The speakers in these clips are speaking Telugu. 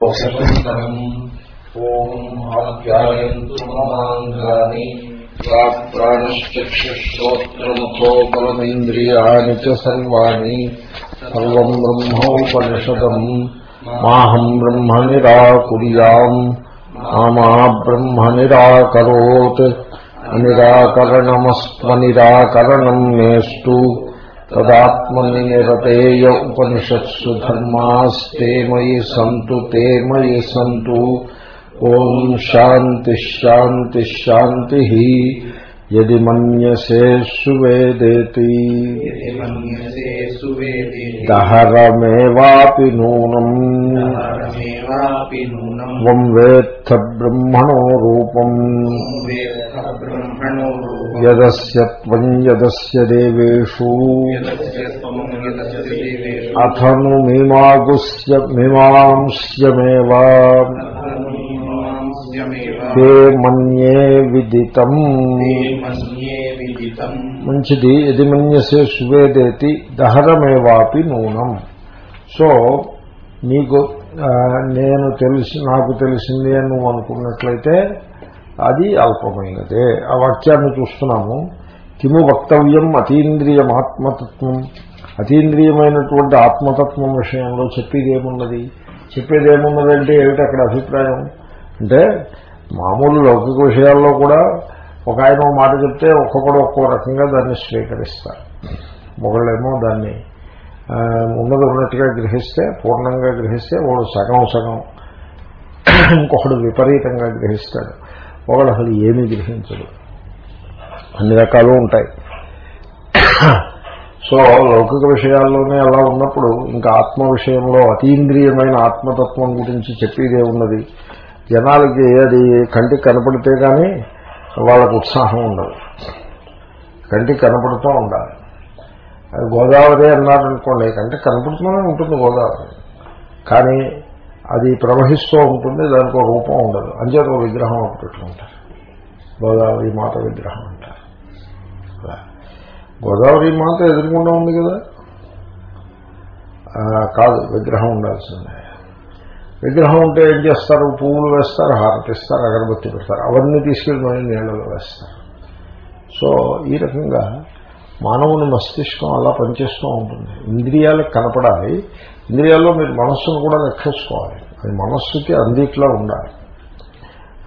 శకుంతలం ఓం ఆప్యాయంతు మమాంగాని ప్రాణశ్చక్షుశ్రోత్రముఖోపలమింద్రియాణి చ సర్వాణి సర్వం బ్రహ్మోపనిషదం మాహం బ్రహ్మ నిరాకుర్యాం మామా బ్రహ్మ నిరాకరోత్ అనిరాకరణమస్మనిరాకరణం మేస్తు తదాత్మని నిరతేయ ఉపనిషత్సు ధర్మాస్తే మయి సంతు తే మయి సంతు ఓం శాంతి శాంతి శాంతి యది మన్యసే సువేదేతి దహరమేవాపి నూనం వం వేత్థ బ్రహ్మణో రూపం యదస్య త్వం యదస్య దేవేషు అథను మీమాగుస్య మీమాంస్యమేవా తే మన్యే విదితం. మంచిది ఇది మన్యసే సువేదేతి దహరమేవాపి నూనం. సో నీకు నేను తెలిసి నాకు తెలిసింది అని నువ్వు అనుకున్నట్లయితే అది అల్పమైనదే. ఆ వాక్యాన్ని చూస్తున్నాము. కిము వక్తవ్యం అతీంద్రియం ఆత్మతత్వం అతీంద్రియమైనటువంటి ఆత్మతత్వం విషయంలో చెప్పేదేమున్నది చెప్పేదేమున్నదంటే ఏమిటి అక్కడ అభిప్రాయం? అంటే మామూలు లౌకిక విషయాల్లో కూడా ఒక ఆయన మాట చెప్తే ఒక్కొక్కడు ఒక్కో రకంగా దాన్ని స్వీకరిస్తారు. ఒకళ్ళేమో దాన్ని ఉన్నది ఉన్నట్టుగా గ్రహిస్తే పూర్ణంగా గ్రహిస్తే వాడు సగం సగం ఇంకొకడు విపరీతంగా గ్రహిస్తాడు. ఒకడు అసలు ఏమీ గ్రహించడు. అన్ని రకాలు ఉంటాయి. సో లౌకిక విషయాల్లోనే అలా ఉన్నప్పుడు ఇంకా ఆత్మ విషయంలో అతీంద్రియమైన ఆత్మతత్వం గురించి చెప్పేదే ఉన్నది. జనాలకి అది కంటికి కనపడితే కానీ వాళ్ళకు ఉత్సాహం ఉండదు. కంటికి కనపడుతూ ఉండాలి. అది గోదావరి అన్నారనుకోండి కంటికి కనపడుతూనే ఉంటుంది గోదావరి. కానీ అది ప్రవహిస్తూ ఉంటుంది దానికి ఒక రూపం ఉండదు. అంచేత ఒక విగ్రహం ఒకటి పెట్టుకుంటారు. గోదావరి మాత విగ్రహం అంటారు. గోదావరి మాత ఎదురుకుండా ఉంది కదా? కాదు విగ్రహం ఉండాల్సిందే. విగ్రహం ఉంటే ఏం చేస్తారు? పువ్వులు వేస్తారు హారతిస్తారు అగరబత్తి పెడతారు. అవన్నీ తీసుకెళ్ళి మళ్ళీ నీళ్ళలో వేస్తారు. సో ఈ రకంగా మానవుని మస్తిష్కం అలా పనిచేస్తూ ఉంటుంది. ఇంద్రియాలకు కనపడాలి. ఇంద్రియాల్లో మీరు మనస్సును కూడా రక్షించుకోవాలి అది మనస్సుకి అందిట్లో ఉండాలి.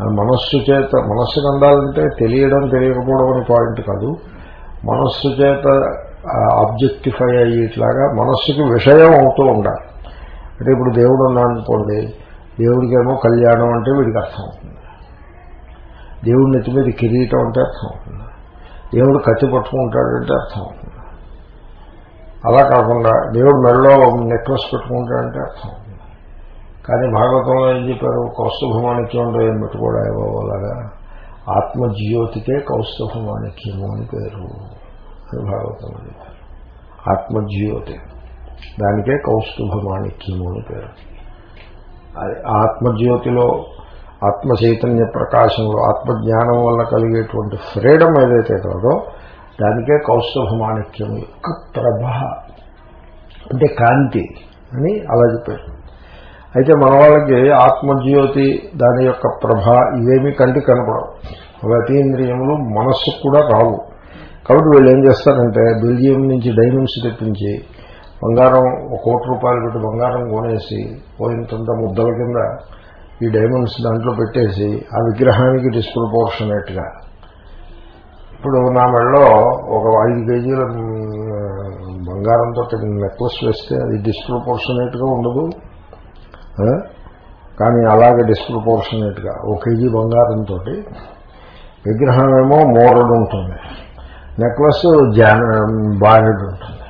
మనస్సు చేత మనస్సుకు అందాలంటే తెలియడం తెలియకపోవడం అనే పాయింట్ కాదు. మనస్సు చేత ఆబ్జెక్టిఫై అయ్యేట్లాగా మనస్సుకి విషయం అవుతూ ఉండాలి. అంటే ఇప్పుడు దేవుడు ఉన్నాడనుకోండి దేవుడికేమో కళ్యాణం అంటే వీడికి అర్థం అవుతుంది దేవుడి నెత్తి మీద కిరీటం అంటే అర్థం అవుతుంది దేవుడు కత్తి పట్టుకుంటాడంటే అర్థం అవుతుంది అలా కాకుండా దేవుడు మెడలో నెక్లెస్ పెట్టుకుంటాడంటే అర్థం అవుతుంది కానీ భాగవతంలో ఏం చెప్పారు? కౌస్తుభమాణిక్యంలో ఏం పెట్టుకోడా అలాగా? ఆత్మజ్యోతికే కౌస్తుభమాణిక్యము అని పేరు. అని భాగవతంలో చెప్పారు. ఆత్మజ్యోతి. దానికే కౌస్తుభమాణిక్యము అని పేరు. అది ఆత్మజ్యోతిలో ఆత్మ చైతన్య ప్రకాశంలో ఆత్మజ్ఞానం వల్ల కలిగేటువంటి ఫ్రీడమ్ ఏదైతే కలదో దానికే కౌస్తుభమాణిక్యం యొక్క ప్రభ అంటే కాంతి అని అలా చెప్పారు. అయితే మన వాళ్ళకి ఆత్మజ్యోతి దాని యొక్క ప్రభ ఇవేమీ కంటి కనపడవు. అవి అతీంద్రియములు మనస్సుకు కూడా రావు. కాబట్టి వీళ్ళు ఏం చేస్తారంటే బెల్జియం నుంచి డైమండ్స్ తెప్పించి బంగారం ఒక కోటి రూపాయలు పెట్టి బంగారం కొనేసి పోయినంత ముద్దల కింద ఈ డైమండ్స్ దాంట్లో పెట్టేసి ఆ విగ్రహానికి డిస్ప్రపోర్షనేట్గా ఇప్పుడు నా మెడలో ఒక ఐదు కేజీల బంగారంతో నెక్లెస్ వేస్తే అది డిస్ప్రపోర్షనేట్గా ఉండదు. కానీ అలాగే డిస్ప్రపోర్షనేట్గా ఒక కేజీ బంగారంతో విగ్రహం ఏమో మోరడు ఉంటుంది నెక్లెస్ జాన బారెడ్ ఉంటుంది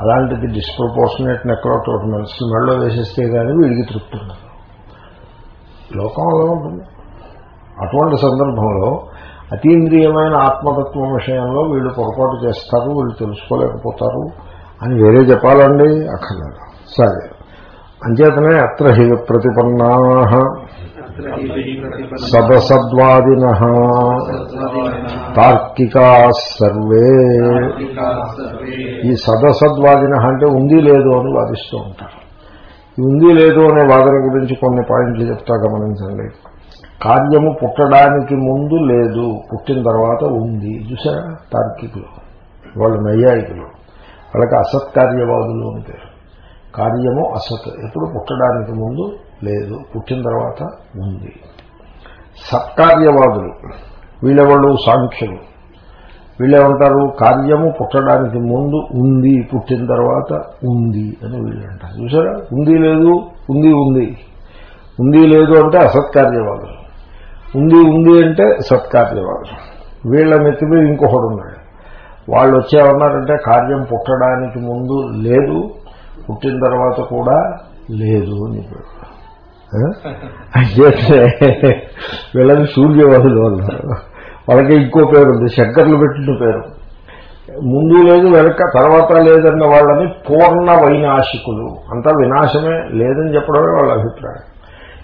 అలాంటిది డిస్ప్రపోర్షనేట్ నెక్లెస్ ఒకటి మనసు మెడలో వేసేస్తే కానీ వీడికి తృప్తి ఉండదు. లోకం అలా ఉంటుంది. అటువంటి సందర్భంలో అతీంద్రియమైన ఆత్మతత్వం విషయంలో వీళ్ళు పొరపాటు చేస్తారు వీళ్ళు తెలుసుకోలేకపోతారు అని వేరే చెప్పాలండి అక్కర్లేదు. సరే. అంచేతనే అత్ర హి ప్రతిపన్నా. సదసద్వాదిన. తార్కికా సర్వే. ఈ సదసద్వాదిన అంటే ఉంది లేదు అని వాదిస్తూ ఉంటారు. ఉంది లేదు అనే వాదన గురించి కొన్ని పాయింట్లు చెప్తా గమనించండి. కార్యము పుట్టడానికి ముందు లేదు పుట్టిన తర్వాత ఉంది. చూసారా? తార్కికులు. వాళ్ళు నైయాయికులు. వాళ్ళకి అసత్కార్యవాదులు అని పేరు. కార్యము అసత్. ఎప్పుడు పుట్టడానికి ముందు లేదు. పుట్టిన తర్వాత ఉంది. సత్కార్యవాదులు. వీళ్ళెవళ్ళు? సాంఖ్యులు. వీళ్ళేమంటారు? కార్యము పుట్టడానికి ముందు ఉంది పుట్టిన తర్వాత ఉంది అని వీళ్ళు అంటారు చూసారా ఉంది లేదు ఉంది ఉంది. ఉంది లేదు అంటే అసత్కార్యవాదులు. ఉంది ఉంది అంటే సత్కార్యవాదులు. వీళ్ళ మెత్తి మీద ఇంకొకడు ఉన్నాడు. వాళ్ళు వచ్చేమన్నారంటే కార్యం పుట్టడానికి ముందు లేదు పుట్టిన తర్వాత కూడా లేదు అని చెప్పాడు అయితే వీళ్ళని సూర్యవాదులు అన్నారు. వాళ్ళకి ఇంకో పేరు ఉంది శంకర్లు పెట్టిన పేరు. ముందు లేదు వెనక తర్వాత లేదన్న వాళ్ళని పూర్ణ వైనాశికులు. అంతా వినాశమే లేదని చెప్పడమే వాళ్ళ అభిప్రాయం.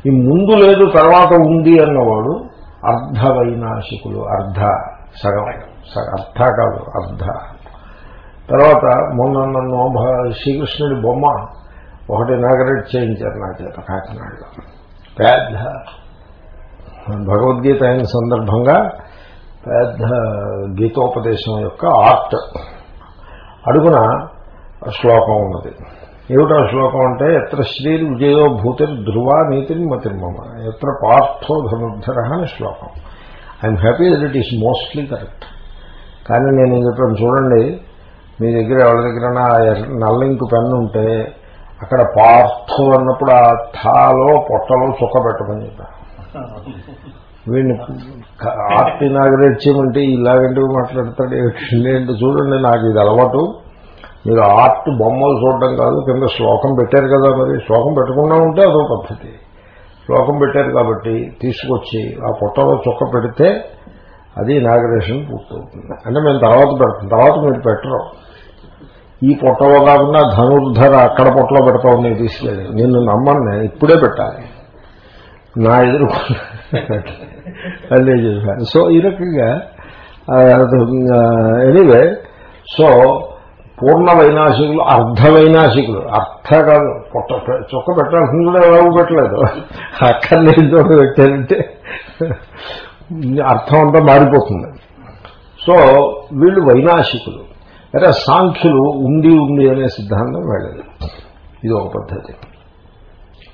ఈ ముందు లేదు తర్వాత ఉంది అన్నవాడు అర్ధ వైనాశికులు అర్ధ సగం. అర్థ కాదు అర్ధ. తర్వాత మొన్న నన్ను శ్రీకృష్ణుడి బొమ్మ ఒకటి నాగరేట్ చేయించారు నా చేత కాకినాడలో పెద్ద భగవద్గీత అయిన సందర్భంగా పెద్ద గీతోపదేశం యొక్క ఆర్ట్ అడుగున శ్లోకం ఉన్నది ఏమిటా శ్లోకం అంటే ఎత్ర శ్రీర్ విజయో భూతిర్ ధ్రువ నీతిని మతిర్మమ ఎత్ర పార్థో ధనుర్ధర అని శ్లోకం I'm happy that it is mostly correct కానీ నేను చెప్పాను చూడండి మీ దగ్గర ఎవరి దగ్గర నల్లింకు పెన్ను ఉంటే అక్కడ పార్థు అన్నప్పుడు ఆ థాలో పొట్టలో చుక్క పెట్టమని చెప్పారు. వీడిని ఆర్ట్ ఇనాగరేట్ చేయమంటే ఇలాగంటే మాట్లాడతాడు. ఏంటంటే చూడండి నాకు ఇది అలవాటు. మీరు ఆర్ట్ బొమ్మలు చూడడం కాదు కింద శ్లోకం పెట్టారు కదా మరి. శ్లోకం పెట్టకుండా ఉంటే అదో పద్ధతి. శ్లోకం పెట్టారు కాబట్టి తీసుకొచ్చి ఆ పొట్టలో చుక్క పెడితే అది ఇనాగరేషన్ పూర్తవుతుంది. అంటే మేము తర్వాత పెడతాం. తర్వాత మీరు పెట్టరు. ఈ పొట్టలో కాకుండా ధనుర్ధర అక్కడ పొట్టలో పెడతా ఉన్నాయి తీసుకెళ్ళి నిన్ను నమ్మను నేను ఇప్పుడే పెట్టాలి నా ఎదురు అదే చేశాను. సో ఈ రకంగా ఎనీవే సో పూర్ణ వైనాశికులు అర్ధ వైనాశికులు అర్థ కాదు పొట్ట చొక్క పెట్టాల్సింది కూడా ఎవరు పెట్టలేదు. అక్కడ నేను చోట పెట్టారంటే అర్థం అంతా మారిపోతుంది. సో వీళ్ళు వైనాశికులు. అరే సాంఖ్యులు ఉంది ఉంది అనే సిద్ధాంతం వెళ్ళదు. ఇది ఒక పద్ధతి.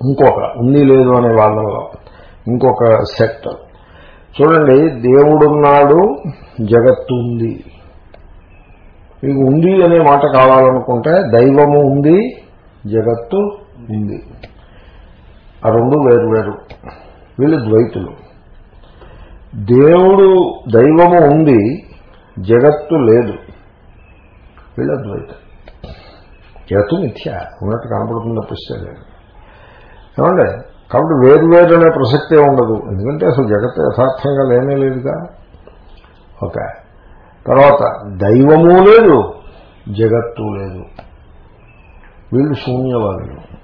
ఇంకొక ఉంది లేదు అనే వాళ్ళలో ఇంకొక సెట్. చూడండి దేవుడున్నాడు జగత్తు ఉంది. మీకు ఉంది అనే మాట కావాలనుకుంటే దైవము ఉంది జగత్తు ఉంది. ఆ రెండు వేరు వేరు. వీళ్ళు ద్వైతులు. దేవుడు దైవము ఉంది జగత్తు లేదు. వీళ్ళు అద్వైతం. జగత్తు మిథ్య ఉన్నట్టు కనపడుతుంది తప్పిస్తే లేదు. ఏమండి? కాబట్టి వేరు వేరు అనే ప్రసక్తే ఉండదు. ఎందుకంటే అసలు జగత్ యథార్థంగా లేనే లేదుగా. ఓకే. తర్వాత దైవము లేదు జగత్తు లేదు. వీళ్ళు శూన్యవాదులు.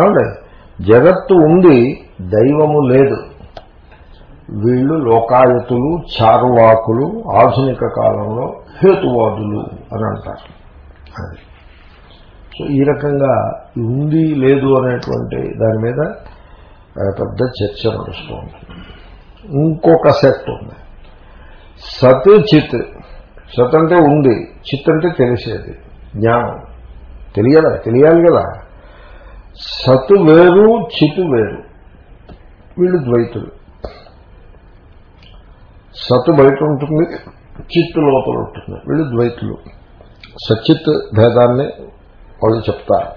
ఏమండి? జగత్తు ఉంది దైవము లేదు. వీళ్ళు లోకాయతులు చారువాకులు ఆధునిక కాలంలో హేతువాదులు అని అంటారు. అది. సో ఈ రకంగా ఉంది లేదు అనేటువంటి దాని మీద పెద్ద చర్చ నడుస్తుంది ఇంకొక సెట్ ఉంది. సత్ చిత్ సత్ అంటే ఉంది చిత్ అంటే తెలిసేది జ్ఞానం. తెలియాలా? తెలియాలి కదా. సత్ వేరు చిత్ వేరు. వీళ్ళు ద్వైతులు. సత్ బయట ఉంటుంది చిత్తు లోపల ఉంటుంది. వీళ్ళు ద్వైతులు. సచిత్ భేదాన్ని వాళ్ళు చెప్తారు.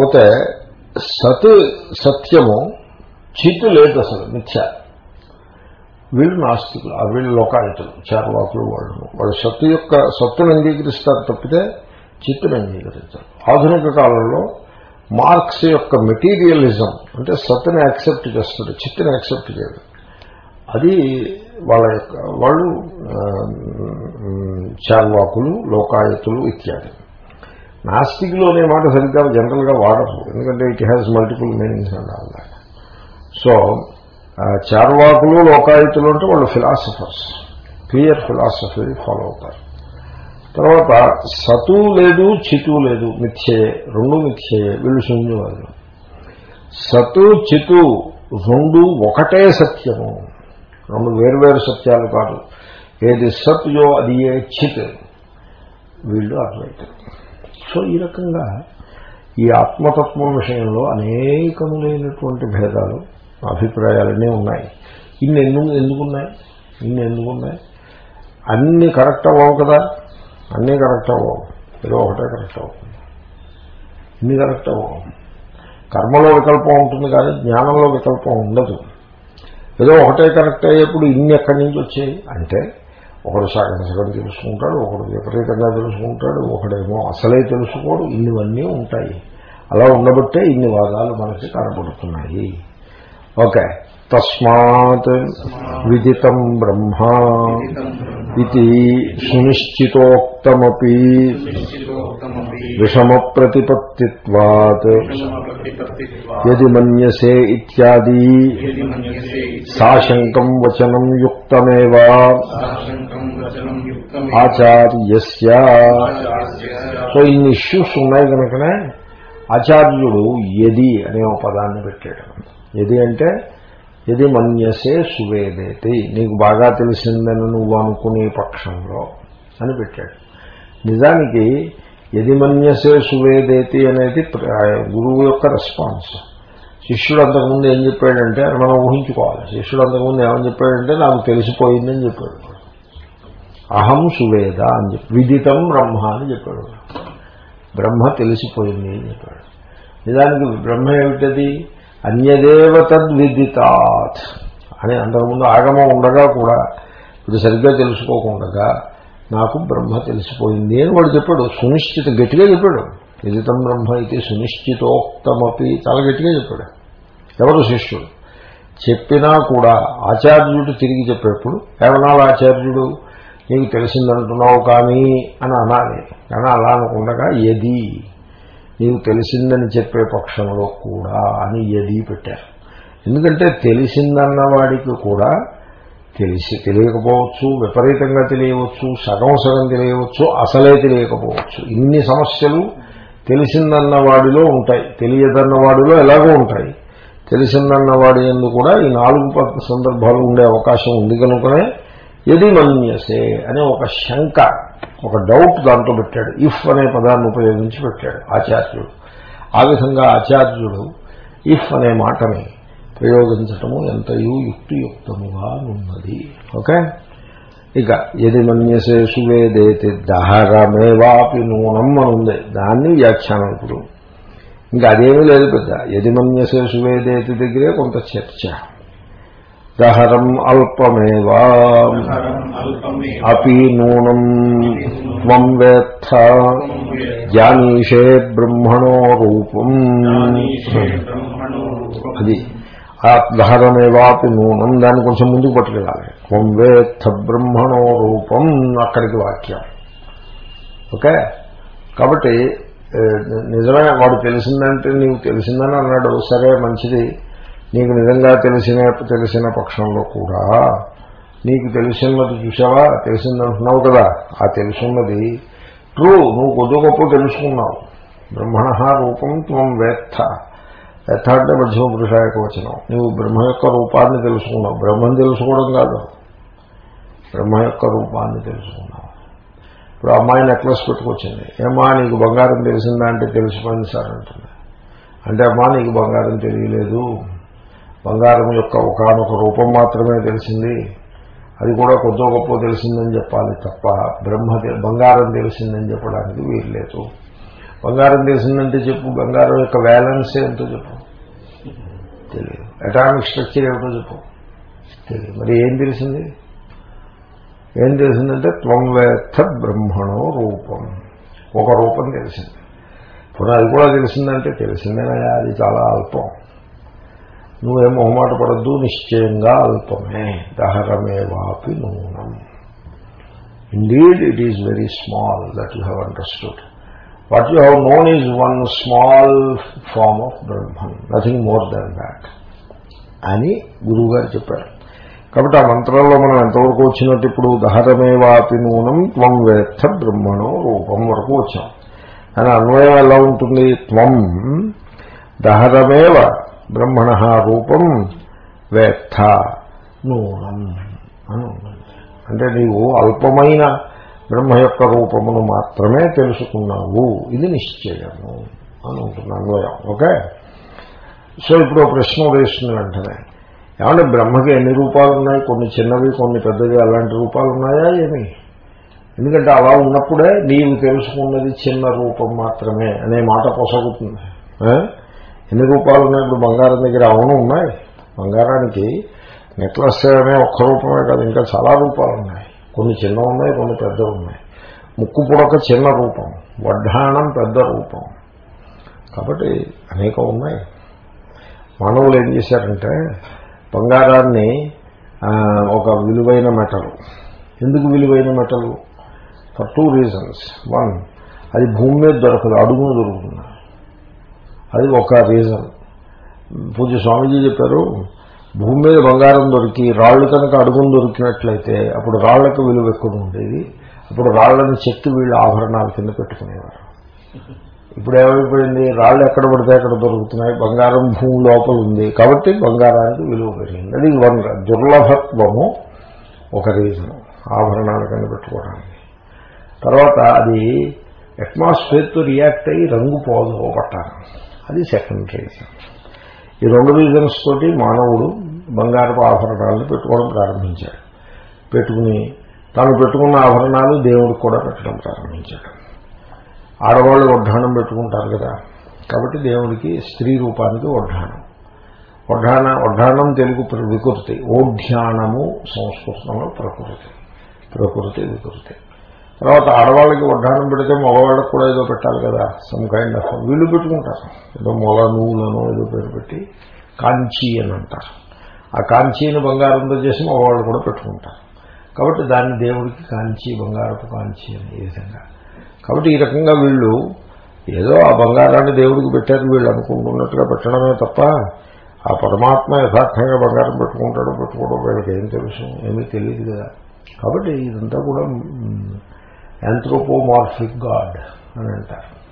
పోతే సత్ సత్యము చిత్తు లేదు అసలు మిథ్య. వీళ్ళు నాస్తికులు ఆ వీళ్ళు లోకాయుతులు చార్వాకులు వాళ్ళు వాళ్ళు సత్తు యొక్క సత్తును అంగీకరిస్తారు తప్పితే చిత్తును అంగీకరించారు. ఆధునిక కాలంలో మార్క్స్ యొక్క మెటీరియలిజం అంటే సత్తుని యాక్సెప్ట్ చేస్తాడు చిత్తుని యాక్సెప్ట్ చేయడు. అది వాళ్ళ యొక్క వాళ్ళు చార్వాకులు లోకాయతులు ఇత్యాది. నాస్తికులు అనే మాట సరిగ్గా జనరల్గా వాడరు. ఎందుకంటే it has multiple meanings and all that. So చార్వాకులు లోకాయుతులు అంటే వాళ్ళు ఫిలాసఫర్స్ క్లియర్ ఫిలాసఫీ ఫాలో అవుతారు. తర్వాత సతు లేదు చితు లేదు మిథ్యే రెండు మిథ్యే వీళ్ళు శూన్యవాదులు. సతు చితు రెండు ఒకటే సత్యము. రెండు వేర్వేరు సత్యాలు కాదు. ఏది సత్యో అది ఏ చిత్. వీళ్ళు అద్వైతం సో ఈ రకంగా ఈ ఆత్మతత్వం విషయంలో అనేకములైనటువంటి భేదాలు అభిప్రాయాలన్నీ ఉన్నాయి. ఇన్ని ఎందుకు ఎందుకున్నాయి? ఇన్ని ఎందుకున్నాయి? అన్ని కరెక్ట్ అవ్వవు కదా? అన్నీ కరెక్ట్ అవ్వవు. ఏదో ఒకటే కరెక్ట్ అవుతుంది. ఇన్ని కరెక్ట్ అవ్వవు. కర్మలో వికల్పం ఉంటుంది కానీ జ్ఞానంలో వికల్పం ఉండదు. ఏదో ఒకటే కరెక్ట్ అయ్యేప్పుడు ఇన్ని ఎక్కడి నుంచి వచ్చాయి? అంటే ఒకడు సగం సగం తెలుసుకుంటాడు ఒకడు విపరీతంగా తెలుసుకుంటాడు ఒకడేమో అసలే తెలుసుకోడు ఇన్నివన్నీ ఉంటాయి. అలా ఉండబట్టే ఇన్ని వాదాలు మనకి కనబడుతున్నాయి. ఓకే. తస్మాత్ విదితం బ్రహ్మ. ఇది సునిశ్చితోక్తమపి విషమ ప్రతిపత్తిత్వాత్ యది మన్యసే ఇత్యాది సాశంకం వచనం యుక్తమేవా ఆచార్య సో ఇన్ని ఇష్యూస్ ఉన్నాయి కనుకనే ఆచార్యుడు యది అనే ఒక పదాన్ని పెట్టాడు. యది అంటే ఇది మన్యసే సువేదేతి. నీకు బాగా తెలిసిందని నువ్వు అనుకునే పక్షంలో అని పెట్టాడు. నిజానికి ఎది మన్యసే సువేదేతి అనేది గురువు యొక్క రెస్పాన్స్. శిష్యుడు అంతకుముందు ఏం చెప్పాడంటే అది మనం ఊహించుకోవాలి. శిష్యుడు అంతకుముందు ఏమని చెప్పాడంటే నాకు తెలిసిపోయిందని చెప్పాడు. అహం సువేద అని చెప్పి విదితం బ్రహ్మ అని చెప్పాడు. బ్రహ్మ తెలిసిపోయింది అని చెప్పాడు. నిజానికి బ్రహ్మ ఏమిటది? అన్యదేవ తద్విదితాత్ అని అంతకుముందు ఆగమం ఉండగా కూడా ఇప్పుడు సరిగ్గా తెలుసుకోకుండా నాకు బ్రహ్మ తెలిసిపోయింది. అని వాడు చెప్పాడు సునిశ్చిత గట్టిగా చెప్పాడు. విదితం బ్రహ్మ ఇది సునిశ్చితోక్తమపి చాలా గట్టిగా చెప్పాడు. ఎవరు శిష్యుడు? చెప్పినా కూడా ఆచార్యుడు తిరిగి చెప్పేప్పుడు ఏమనాలి ఆచార్యుడు? నీకు తెలిసిందంటున్నావు కానీ అని అనాలి. కానీ అలా అనుకుండగా ఎది? నీకు తెలిసిందని చెప్పే పక్షంలో కూడా అని ఎది పెట్టారు. ఎందుకంటే తెలిసిందన్న వాడికి కూడా తెలిసి తెలియకపోవచ్చు విపరీతంగా తెలియవచ్చు సగం సగం తెలియవచ్చు అసలే తెలియకపోవచ్చు. ఇన్ని సమస్యలు తెలిసిందన్న వాడిలో ఉంటాయి. తెలియదన్న వాడిలో ఎలాగో ఉంటాయి. తెలిసిందన్న వాడి ఎందు కూడా ఈ నాలుగు సందర్భాలు ఉండే అవకాశం ఉంది కనుకనే ఎది మన్యసే అనే ఒక శంక ఒక డౌట్ దాంట్లో పెట్టాడు. ఇఫ్ అనే పదాన్ని ఉపయోగించి పెట్టాడు ఆచార్యుడు. ఆ విధంగా ఆచార్యుడు ఇఫ్ అనే మాటని ప్రయోగించటము ఎంతయూ యుక్తియుక్తముగా ఉన్నది ఓకే? ఇక ఎది మన్యసే సువేదేతి దహరమేవాపి నూనం అనుంది. దాన్ని వ్యాఖ్యానం ఇప్పుడు. ఇంకా అదేమీ లేదు పెద్ద. ఎది మన్యసే సువేదేతి దగ్గరే కొంత చర్చ. దహరం అల్పమేవా? అపి నూనం త్వం వేత్త. జానీషే బ్రహ్మణో రూపం. అది దహరమేవాపి నూనం. దాన్ని కొంచెం ముందుకు పట్టుకెళ్ళాలి. త్వం వేత్త బ్రహ్మణో రూపం. అక్కడికి వాక్యం. ఓకే? కాబట్టి నిజమే వాడు తెలిసిందంటే నీకు తెలిసిందని అన్నాడు. సరే మంచిది. నీకు నిజంగా తెలిసిన తెలిసిన పక్షంలో కూడా నీకు తెలిసినది చూసావా? తెలిసిందంటున్నావు కదా. ఆ తెలుసున్నది ట్రూ నువ్వు కొద్ది గొప్ప తెలుసుకున్నావు. బ్రహ్మణ రూపం త్వం వేత్త. వేత్త అంటే మధ్యమ పురుషాయక వచనం. నువ్వు బ్రహ్మ యొక్క రూపాన్ని తెలుసుకున్నావు. బ్రహ్మని తెలుసుకోవడం కాదు. బ్రహ్మ యొక్క రూపాన్ని తెలుసుకున్నావు. ఇప్పుడు అమ్మాయి నెక్లెస్ పెట్టుకొచ్చింది. ఏమా నీకు బంగారం తెలిసిందా అంటే తెలిసిపోయింది సార్ అంటుంది. అంటే అమ్మా నీకు బంగారం తెలియలేదు. బంగారం యొక్క ఒకనొక రూపం మాత్రమే తెలిసింది. అది కూడా కొద్దో గొప్ప తెలిసిందని చెప్పాలి తప్ప బ్రహ్మ బంగారం తెలిసిందని చెప్పడానికి వీల్లేదు బంగారం తెలిసిందంటే చెప్పు బంగారం యొక్క బ్యాలెన్స్ ఏంటో చెప్పు. తెలియదు. అటామిక్ స్ట్రక్చర్ ఏమిటో చెప్పు. తెలియదు. మరి ఏం తెలిసింది? ఏం తెలిసిందంటే త్వంవేత్త బ్రహ్మణో రూపం. ఒక రూపం తెలిసింది. పునః అది కూడా తెలిసిందంటే తెలిసిందేనయా అది చాలా అల్పం. నువ్వేం మొహమాట పడద్దు నిశ్చయంగా అల్పమే. దహరమేవాపి నూనం. Indeed it is very small that you have understood what you have known is one small form of Brahman nothing more than that అని గురువుగారు చెప్పారు. కాబట్టి ఆ మంత్రంలో మనం ఎంతవరకు వచ్చినట్టు ఇప్పుడు? దహరమేవాపి నూనం త్వం వేత్త బ్రహ్మణో రూపం వరకు వచ్చాం. కానీ అన్వయం ఎలా ఉంటుంది? త్వం దహరమేవ బ్రహ్మణ రూపం వేత్త నూనం. అని అంటే నీవు అల్పమైన బ్రహ్మ యొక్క రూపమును మాత్రమే తెలుసుకున్నావు. ఇది నిశ్చయము అని ఉంటుంది అన్వయం ఓకే? సో ఇప్పుడు ప్రశ్న ఉదయిస్తుంది వెంటనే. ఏమంటే బ్రహ్మకి ఎన్ని రూపాలు ఉన్నాయి కొన్ని చిన్నవి కొన్ని పెద్దవి అలాంటి రూపాలు ఉన్నాయా ఏమి? ఎందుకంటే అలా ఉన్నప్పుడే నీవు తెలుసుకున్నది చిన్న రూపం మాత్రమే అనే మాట పొసగుతుంది. ఎన్ని రూపాలు ఉన్నాయి? ఇప్పుడు బంగారం దగ్గర అవును ఉన్నాయి. బంగారానికి నెక్లెస్ అనే ఒక్క రూపమే కాదు ఇంకా చాలా రూపాలు ఉన్నాయి. కొన్ని చిన్న ఉన్నాయి కొన్ని పెద్ద ఉన్నాయి. ముక్కు పుడక చిన్న రూపం వడ్డాణం పెద్ద రూపం. కాబట్టి అనేకం ఉన్నాయి. మానవులు ఏం చేశారంటే బంగారాన్ని ఒక విలువైన మెటల్. ఎందుకు విలువైన metal? For two reasons one అది భూమి మీద దొరకదు అడుగున దొరుకుతుంది. అది ఒక రీజన్ పూజ స్వామీజీ చెప్పారు భూమి మీద బంగారం దొరికి రాళ్ళు కనుక అడుగును దొరికినట్లయితే అప్పుడు రాళ్ళకు విలువ ఎక్కువ ఉండేది. అప్పుడు రాళ్ళను చెక్కి వీళ్ళు ఆభరణాల కింద పెట్టుకునేవారు. ఇప్పుడు ఏమైపోయింది? రాళ్ళు ఎక్కడ పడితే అక్కడ దొరుకుతున్నాయి. బంగారం భూమి లోపల ఉంది. కాబట్టి బంగారానికి విలువ పెరిగింది. అది వన్ దుర్లభత్వము ఒక రీజన్ ఆభరణాల కింద పెట్టుకోవడానికి. తర్వాత అది అట్మాస్ఫియర్తో రియాక్ట్ అయ్యి రంగు పోదు పట్టాలి అది సెకండ్ ఈ రెండు రీజన్స్ తోటి మానవుడు బంగారపు ఆభరణాలను పెట్టుకోవడం ప్రారంభించాడు. పెట్టుకుని తాను పెట్టుకున్న ఆభరణాలు దేవుడికి కూడా పెట్టడం ప్రారంభించాడు. ఆడవాళ్ళు వడ్డాణం పెట్టుకుంటారు కదా కాబట్టి దేవుడికి స్త్రీ రూపానికి వడ్డాణం. వడ్డాణ వడ్డాణం తెలుగు వికృతి ఓఢ్యానము సంస్కృతంలో ప్రకృతి. ప్రకృతి వికృతి. తర్వాత ఆడవాళ్ళకి వడ్డానం పెడితే మగవాళ్ళకి కూడా ఏదో పెట్టాలి కదా సమ్ కైండ్ ఆఫ్ వీళ్ళు పెట్టుకుంటారు. ఏదో మొల నువ్వులను ఏదో పేరు పెట్టి కాంచీ అని అంటారు. ఆ కాంచీని బంగారంతో చేసి మగవాళ్ళు కూడా పెట్టుకుంటారు. కాబట్టి దాన్ని దేవుడికి కాంచి బంగారపు కాంచి అని ఈ విధంగా. కాబట్టి ఈ రకంగా వీళ్ళు ఏదో ఆ బంగారాన్ని దేవుడికి పెట్టారు వీళ్ళు అనుకుంటున్నట్టుగా పెట్టడమే తప్ప ఆ పరమాత్మ యథార్థంగా బంగారం పెట్టుకుంటాడో పెట్టుకోవడం వీళ్ళకి ఏం తెలుసు ఏమీ తెలియదు కదా. కాబట్టి ఇదంతా కూడా యాంథ్రోపోమార్ఫిక్ గాడ్ అని అంటారు.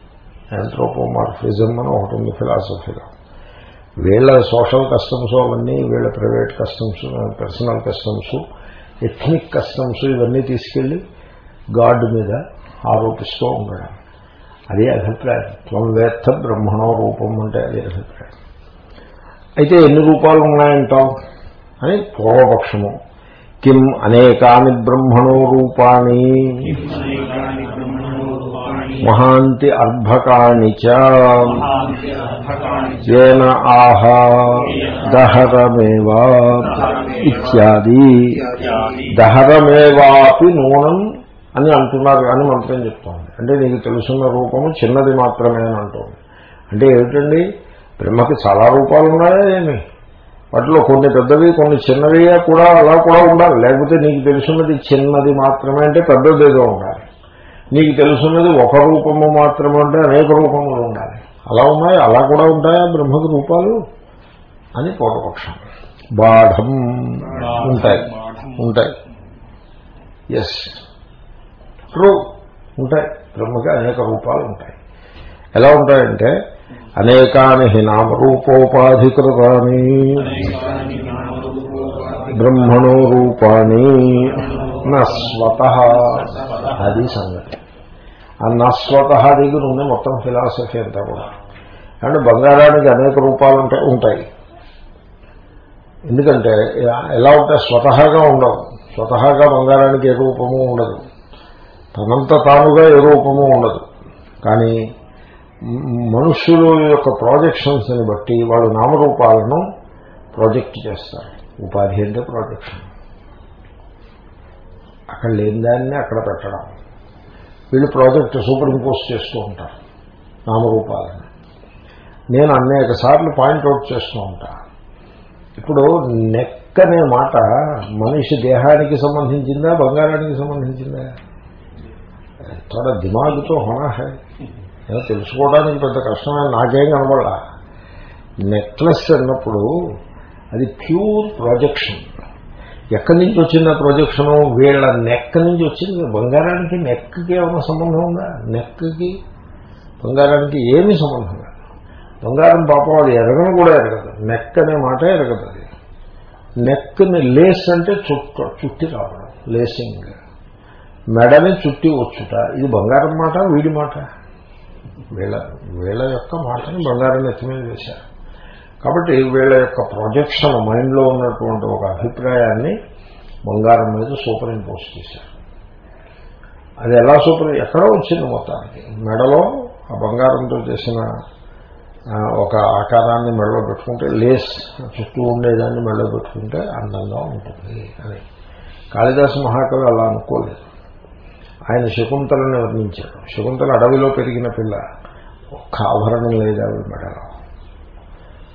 యాంథ్రోపోమార్ఫిజం అని ఒకటి ఉంది ఫిలాసఫీలో వీళ్ళ సోషల్ కస్టమ్స్ అవన్నీ వీళ్ళ private customs personal customs ethnic customs ఇవన్నీ తీసుకెళ్ళి గాడ్ మీద ఆరోపిస్తూ ఉండడం. అదే అభిప్రాయం. త్వంవేత్త బ్రహ్మణో రూపం అంటే అదే అభిప్రాయం. అయితే ఎన్ని రూపాలు ఉన్నాయంటాం అని పూర్వపక్షము కిం అనేకాని బ్రహ్మణో రూపాణి. మహాంతి అర్భకాని చేన ఆహ దహరమేవా ఇత్యాది. దహరమేవాపి నూనం అని అంటున్నారు అని మంత్రం చెప్తోంది. అంటే నీకు తెలుసున్న రూపము చిన్నది మాత్రమే అని అంటోంది. అంటే ఏమిటండి? బ్రహ్మకి చాలా రూపాలు ఉన్నాయా ఏమి? వాటిలో కొన్ని పెద్దవి కొన్ని చిన్నవి కూడా అలా కూడా ఉండాలి. లేకపోతే నీకు తెలుసున్నది చిన్నది మాత్రమే అంటే పెద్దదేదో ఉండాలి. నీకు తెలుసున్నది ఒక రూపము మాత్రమే అంటే అనేక రూపములు ఉండాలి. అలా ఉన్నాయి అలా కూడా ఉంటాయా బ్రహ్మకు రూపాలు? అని పూర్వపక్షం. బాఢం ఉంటాయి. ఉంటాయి. ఎస్ ట్రూ ఉంటాయి. బ్రహ్మకి అనేక రూపాలు ఉంటాయి. ఎలా ఉంటాయంటే అనేకాని నామరూపోపాధికృతాన్ని బ్రహ్మణో రూపాణి నస్వత అది సంగతి. ఆ నస్వత దగ్గర ఉంది మొత్తం ఫిలాసఫీ అంతా కూడా. అంటే బంగారానికి అనేక రూపాలు ఉంటాయి. ఎందుకంటే ఎలా ఉంటాయి స్వతహాగా ఉండవు. స్వతహాగా బంగారానికి ఏ రూపము ఉండదు. తనంత తానుగా ఏ రూపము ఉండదు. కానీ మనుష్యుల యొక్క ప్రాజెక్షన్స్ని బట్టి వాళ్ళు నామరూపాలను ప్రాజెక్ట్ చేస్తారు. ఉపాధి అంటే ప్రాజెక్షన్ అక్కడ లేని దాన్ని అక్కడ పెట్టడం. వీళ్ళు ప్రాజెక్ట్ సూపర్ ఇంపోజ్ చేస్తూ ఉంటారు నామరూపాలని. నేను అనేక సార్లు పాయింట్అవుట్ చేస్తూ ఉంటా. ఇప్పుడు నెక్ అనే మాట మనిషి దేహానికి సంబంధించిందా బంగారానికి సంబంధించిందా? థోడా దిమాగుతో హోనా హై. ఏదో తెలుసుకోవడానికి పెద్ద కష్టమైన నాకేం కనబడలా. నెక్లెస్ అన్నప్పుడు అది ప్యూర్ ప్రొజెక్షన్. ఎక్కడి నుంచి వచ్చింది ప్రొజెక్షను? వీళ్ళ నెక్ నుంచి వచ్చింది. బంగారానికి నెక్కి ఏమైనా సంబంధం ఉందా? నెక్కి బంగారానికి ఏమీ సంబంధం లేదు. బంగారం పాపం అది ఎరగను కూడా ఎరగదు. నెక్ అనే మాట ఎరగదు అది. నెక్ని లేస్ అంటే చుట్ట చుట్టి రావడం. లేసింగ్. మెడని చుట్టి వచ్చుట. ఇది బంగారం మాట వీడి మాట? వీళ్ళ వీళ్ళ యొక్క మాటని బంగారం ఎత్తిమీద వేశారు. కాబట్టి వీళ్ళ యొక్క ప్రొజెక్షన్ మైండ్లో ఉన్నటువంటి ఒక అభిప్రాయాన్ని బంగారం మీద సూపర్ ఇంపోజ్ చేశారు. అది ఎలా సూపర్ ఎక్కడో వచ్చింది మొత్తానికి. మెడలో ఆ బంగారంతో చేసిన ఒక ఆకారాన్ని మెడలో పెట్టుకుంటే లేస్ చుట్టూ ఉండేదాన్ని మెడలో పెట్టుకుంటే అందంగా ఉంటుంది అని. కాళిదాసు మహాకవి అలా అనుకోలేదు. ఆయన శకుంతలని వర్ణించాడు. శకుంతల అడవిలో పెరిగిన పిల్ల ఒక్క ఆభరణం లేదు ఆవిడ మెడలో.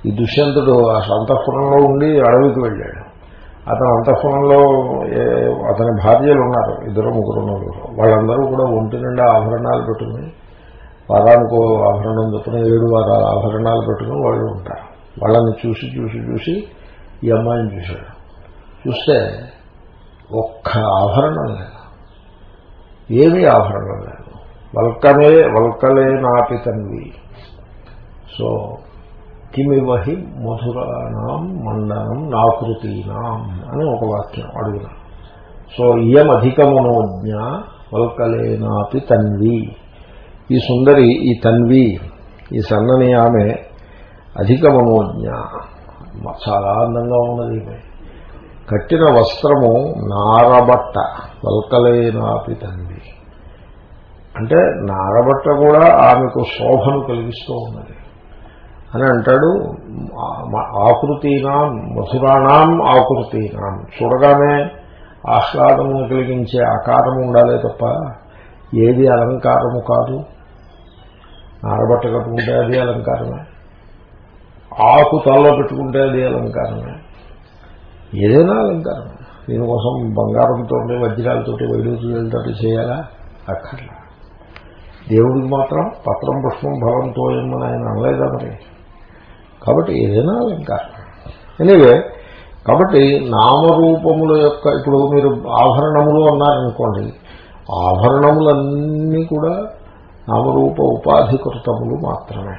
ఈ దుష్యంతుడు అంతఃపురంలో ఉండి అడవికి వెళ్ళాడు. అతను అంతఃపురంలో అతని భార్యలు ఉన్నారు ఇద్దరు ముగ్గురు నలుగురు. వాళ్ళందరూ కూడా ఒంటి నిండా ఆభరణాలు పెట్టుకుని వారానికి ఆభరణం చొప్పున ఏడు వారాల ఆభరణాలు పెట్టుకుని వాళ్ళు ఉంటారు. వాళ్ళని చూసి చూసి చూసి ఈ అమ్మాయిని చూశాడు. చూస్తే ఒక్క ఆభరణం లేదు. ఏమీ ఆభరణం లేదు. వల్కనే వల్కలే నాపి తన్వి. సో కిమివహి మధురాణం మండనం నాకృతీనాం అని ఒక వాక్యం అడుగున. సో ఇయం అధికమనోజ్ఞ వల్కలేనాపి తన్వి. ఈ సుందరి ఈ తన్వి ఈ సన్నని ఆమె అధిక మనోజ్ఞ చాలా అందంగా ఉన్నది కట్టిన వస్త్రము నారబట్ట వల్కలేనాపి తన్వి అంటే నారబట్ట కూడా ఆమెకు శోభను కలిగిస్తూ ఉన్నది. అని అంటాడు ఆకృతీనాం మధురాణం ఆకృతీనాం. చూడగానే ఆహ్లాదము కలిగించే ఆకారం ఉండాలే తప్ప ఏది అలంకారము కాదు. నారబట్ట కట్టుకుంటే అది అలంకారమే. ఆకు తలలో పెట్టుకుంటే అది అలంకారమే. ఏదైనా అలంకారం దీనికోసం బంగారంతో వజ్రాలతోటి వైడూతులతో చేయాలా? అక్కర్లా. దేవుడికి మాత్రం పత్రం పుష్పం భవంతో ఏమని ఆయన అనలేదా మరి? కాబట్టి ఏదైనా అలంకారం ఎనివే కాబట్టి నామరూపముల యొక్క ఇప్పుడు మీరు ఆభరణములు అన్నారనుకోండి ఆభరణములన్నీ కూడా నామరూప ఉపాధికృతములు మాత్రమే.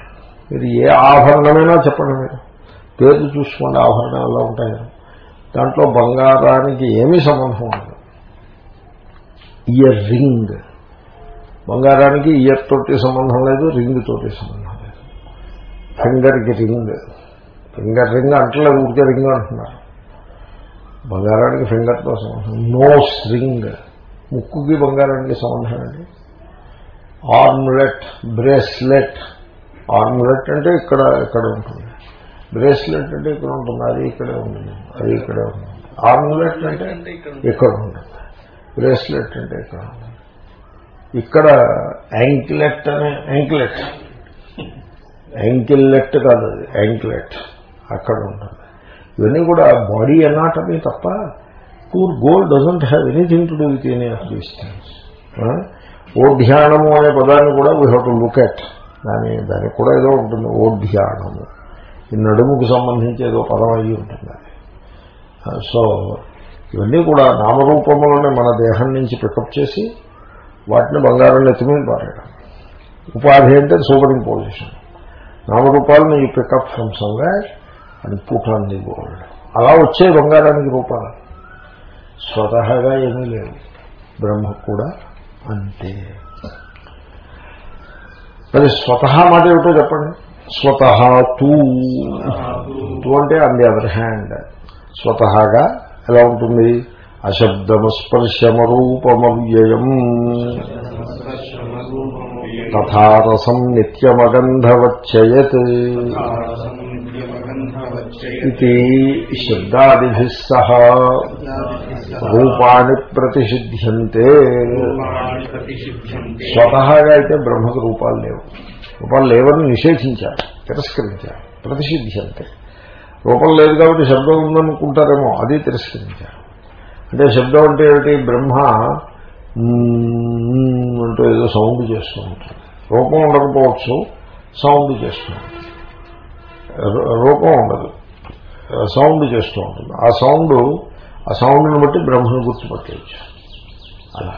మీరు ఏ ఆభరణమైనా చెప్పండి మీరు. పేరు చూసుకోండి ఆభరణాలు ఉంటాయని దాంట్లో బంగారానికి ఏమీ సంబంధం ఉండదు. Ear ring. బంగారానికి ఇయర్ తోటి సంబంధం లేదు రింగ్ తోటి సంబంధం లేదు. ఫింగర్కి రింగ్. ఫింగర్ రింగ్ అంటలేదు ఊరికే రింగ్ అంటున్నారు. బంగారానికి ఫింగర్తో సంబంధం నోస్ రింగ్. ముక్కుకి బంగారానికి సంబంధం అండి ఆర్మ్లెట్ బ్రేస్లెట్. ఆర్మ్లెట్ అంటే ఇక్కడ ఇక్కడ ఉంటుంది. బ్రేస్లెట్ అంటే ఇక్కడ ఉంటుంది అది ఇక్కడే ఉంటుంది అది ఇక్కడే ఉంటుంది ఆర్మ్లెట్ అంటే ఇక్కడ ఉంటుంది. బ్రేస్లెట్ అంటే ఇక్కడ ఉంటుంది. ఇక్కడ యాంకిలెట్ అనే యాంకిలెట్. యాంకిల్లెట్ కాదు అది యాంకిలెట్. అక్కడ ఉంటుంది. ఇవన్నీ కూడా బాడీ అనాటమీ తప్ప pure gold doesn't have anything to do with any of these things. ఓఢ్యానము అనే పదాన్ని కూడా we have to look at. దాని దానికి కూడా ఏదో ఉంటుంది ఓఢ్యానము ఈ నడుముకు సంబంధించి ఏదో పదం అయ్యి ఉంటుంది సో ఇవన్నీ కూడా నామరూపంలోనే మన దేహం నుంచి పికప్ చేసి వాటిని బంగారం ఎత్తిమీద పారేయడం. ఉపాధి అంటే సూపర్ ఇంపోజిషన్ నామరూపాలను ఈ పికప్ ఫ్రమ్ సమ్వేర్ అని పుట్ గోల్డ్ అలా వచ్చే బంగారానికి రూపాలు. స్వతహాగా ఏమీ లేవు. బ్రహ్మ కూడా అంతే. అది స్వతహా మాట ఏమిటో చెప్పండి. స్వతహా తూ. తూ అంటే ఆన్ ది అదర్ హ్యాండ్ స్వతహాగా ఎలా ఉంటుంది? అశబ్దమస్పర్శమరూపమవ్యయం. తథారసం నిత్యమగంధవచ్చయత్. ఇది శబ్దాదిభి సహ. రూపాన్ని ప్రతిషిధ్యంతే. స్వతహాగా అయితే బ్రహ్మకు రూపాలు లేవు. రూపాలు లేవని నిషేధించారు తిరస్కరించారు ప్రతిషిధ్యంతే రూపం లేదు కాబట్టి శబ్దం ఉందనుకుంటారేమో అది తిరస్కరించారు. అంటే శబ్దం అంటే ఏమిటి? బ్రహ్మ అంటూ ఏదో సౌండ్ చేస్తూ ఉంటుంది. రూపం ఉండకపోవచ్చు సౌండ్ చేస్తూ ఉంటుంది. రూపం ఉండదు సౌండ్ చేస్తూ ఉంటుంది. ఆ సౌండ్ ఆ సౌండ్ని బట్టి బ్రహ్మను గుర్తుపట్టేయచ్చు అలా.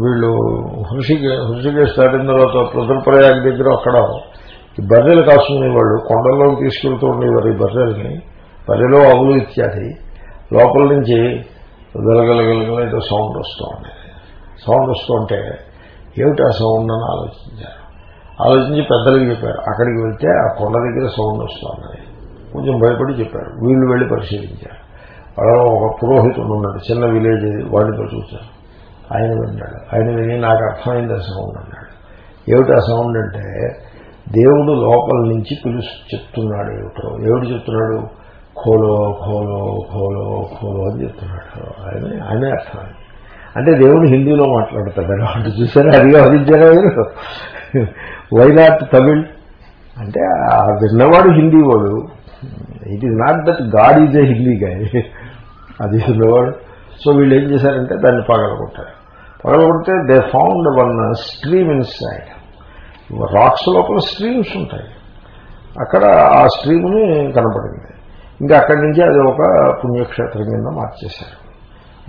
వీళ్ళు హృషికే హృషికేశ్ దాటిన తర్వాత రుద్రప్రయాగ్ దగ్గర అక్కడ ఈ బర్రెలు కాసుకునేవాళ్ళు కొండల్లోకి తీసుకెళ్తూ ఉండేవారు ఈ బర్రెల్ని బర్రెలో అవులు ఇత్యాది. లోపల నుంచి గలగలగలగలైతే సౌండ్ వస్తూ ఉండేది సౌండ్ వస్తూ ఉంటే ఏమిటి ఆ సౌండ్ అని ఆలోచించారు ఆలోచించి పెద్దలకు చెప్పారు అక్కడికి వెళ్తే ఆ కొండ దగ్గర సౌండ్ వస్తుంది కొంచెం భయపడి చెప్పారు వీళ్ళు వెళ్ళి పరిశీలించారు అలా ఒక పురోహితుడు ఉన్నాడు చిన్న విలేజ్ వాడితో చూశారు ఆయన విన్నాడు. ఆయన విని నాకు అర్థమైంది ఆ సౌండ్ అన్నాడు. ఏమిటి ఆ సౌండ్ అంటే దేవుడు లోపల నుంచి పిలుస్తూ చెప్తున్నాడు ఏమిటో. ఏమిటి చెప్తున్నాడు? ఖోలో ఖోలో ఖోలో ఖోలో అని చెప్తున్నాడు. ఆయన ఆయనే అర్థమైంది. అంటే దేవుడు హిందీలో మాట్లాడతాడు. అంటే చూసారా? అది వాదించారా మీరు? వైనాట్ తమిళ్ అంటే ఆ విన్నవాడు హిందీ వాడు. It is not that God is a Hindi guy అది విన్నవాడు. సో వీళ్ళు ఏం చేశారంటే దాన్ని పగలగొట్టారు. పగలగొడితే they found one stream inside rocks లోపల స్ట్రీమ్స్ ఉంటాయి. అక్కడ ఆ స్ట్రీమ్ని కనపడింది. ఇంకా అక్కడి నుంచి అది ఒక పుణ్యక్షేత్రం కింద మార్చేశారు.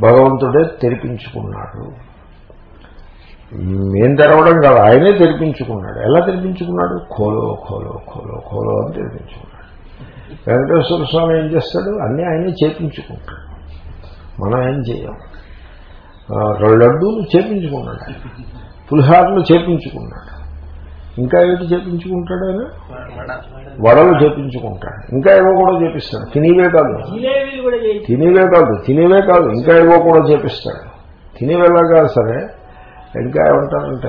భగవంతుడే తెరిపించుకున్నాడు. మేం తెరవడం కాదు ఆయనే తెరిపించుకున్నాడు. ఎలా తెరిపించుకున్నాడు? ఖోలో ఖోలో ఖోలో ఖోలో అని తెరిపించుకున్నాడు. వెంకటేశ్వర స్వామి ఏం చేస్తాడు? అన్నీ ఆయనే చేపించుకుంటాడు. మనం ఏం చేయం? లడ్డూలు చేపించుకున్నాడు పులిహారలు చేపించుకున్నాడు. ఇంకా ఏమిటి చేపించుకుంటాడు ఆయన? వడలు చేపించుకుంటాడు. ఇంకా ఏవో కూడా చేపిస్తాడు. తినేవే కాదు. తినేవే కాదు. తినేవే కాదు. ఇంకా ఏవో కూడా చేపిస్తాడు. తినేవేలాగా సరే ఇంకా ఏమంటారంటే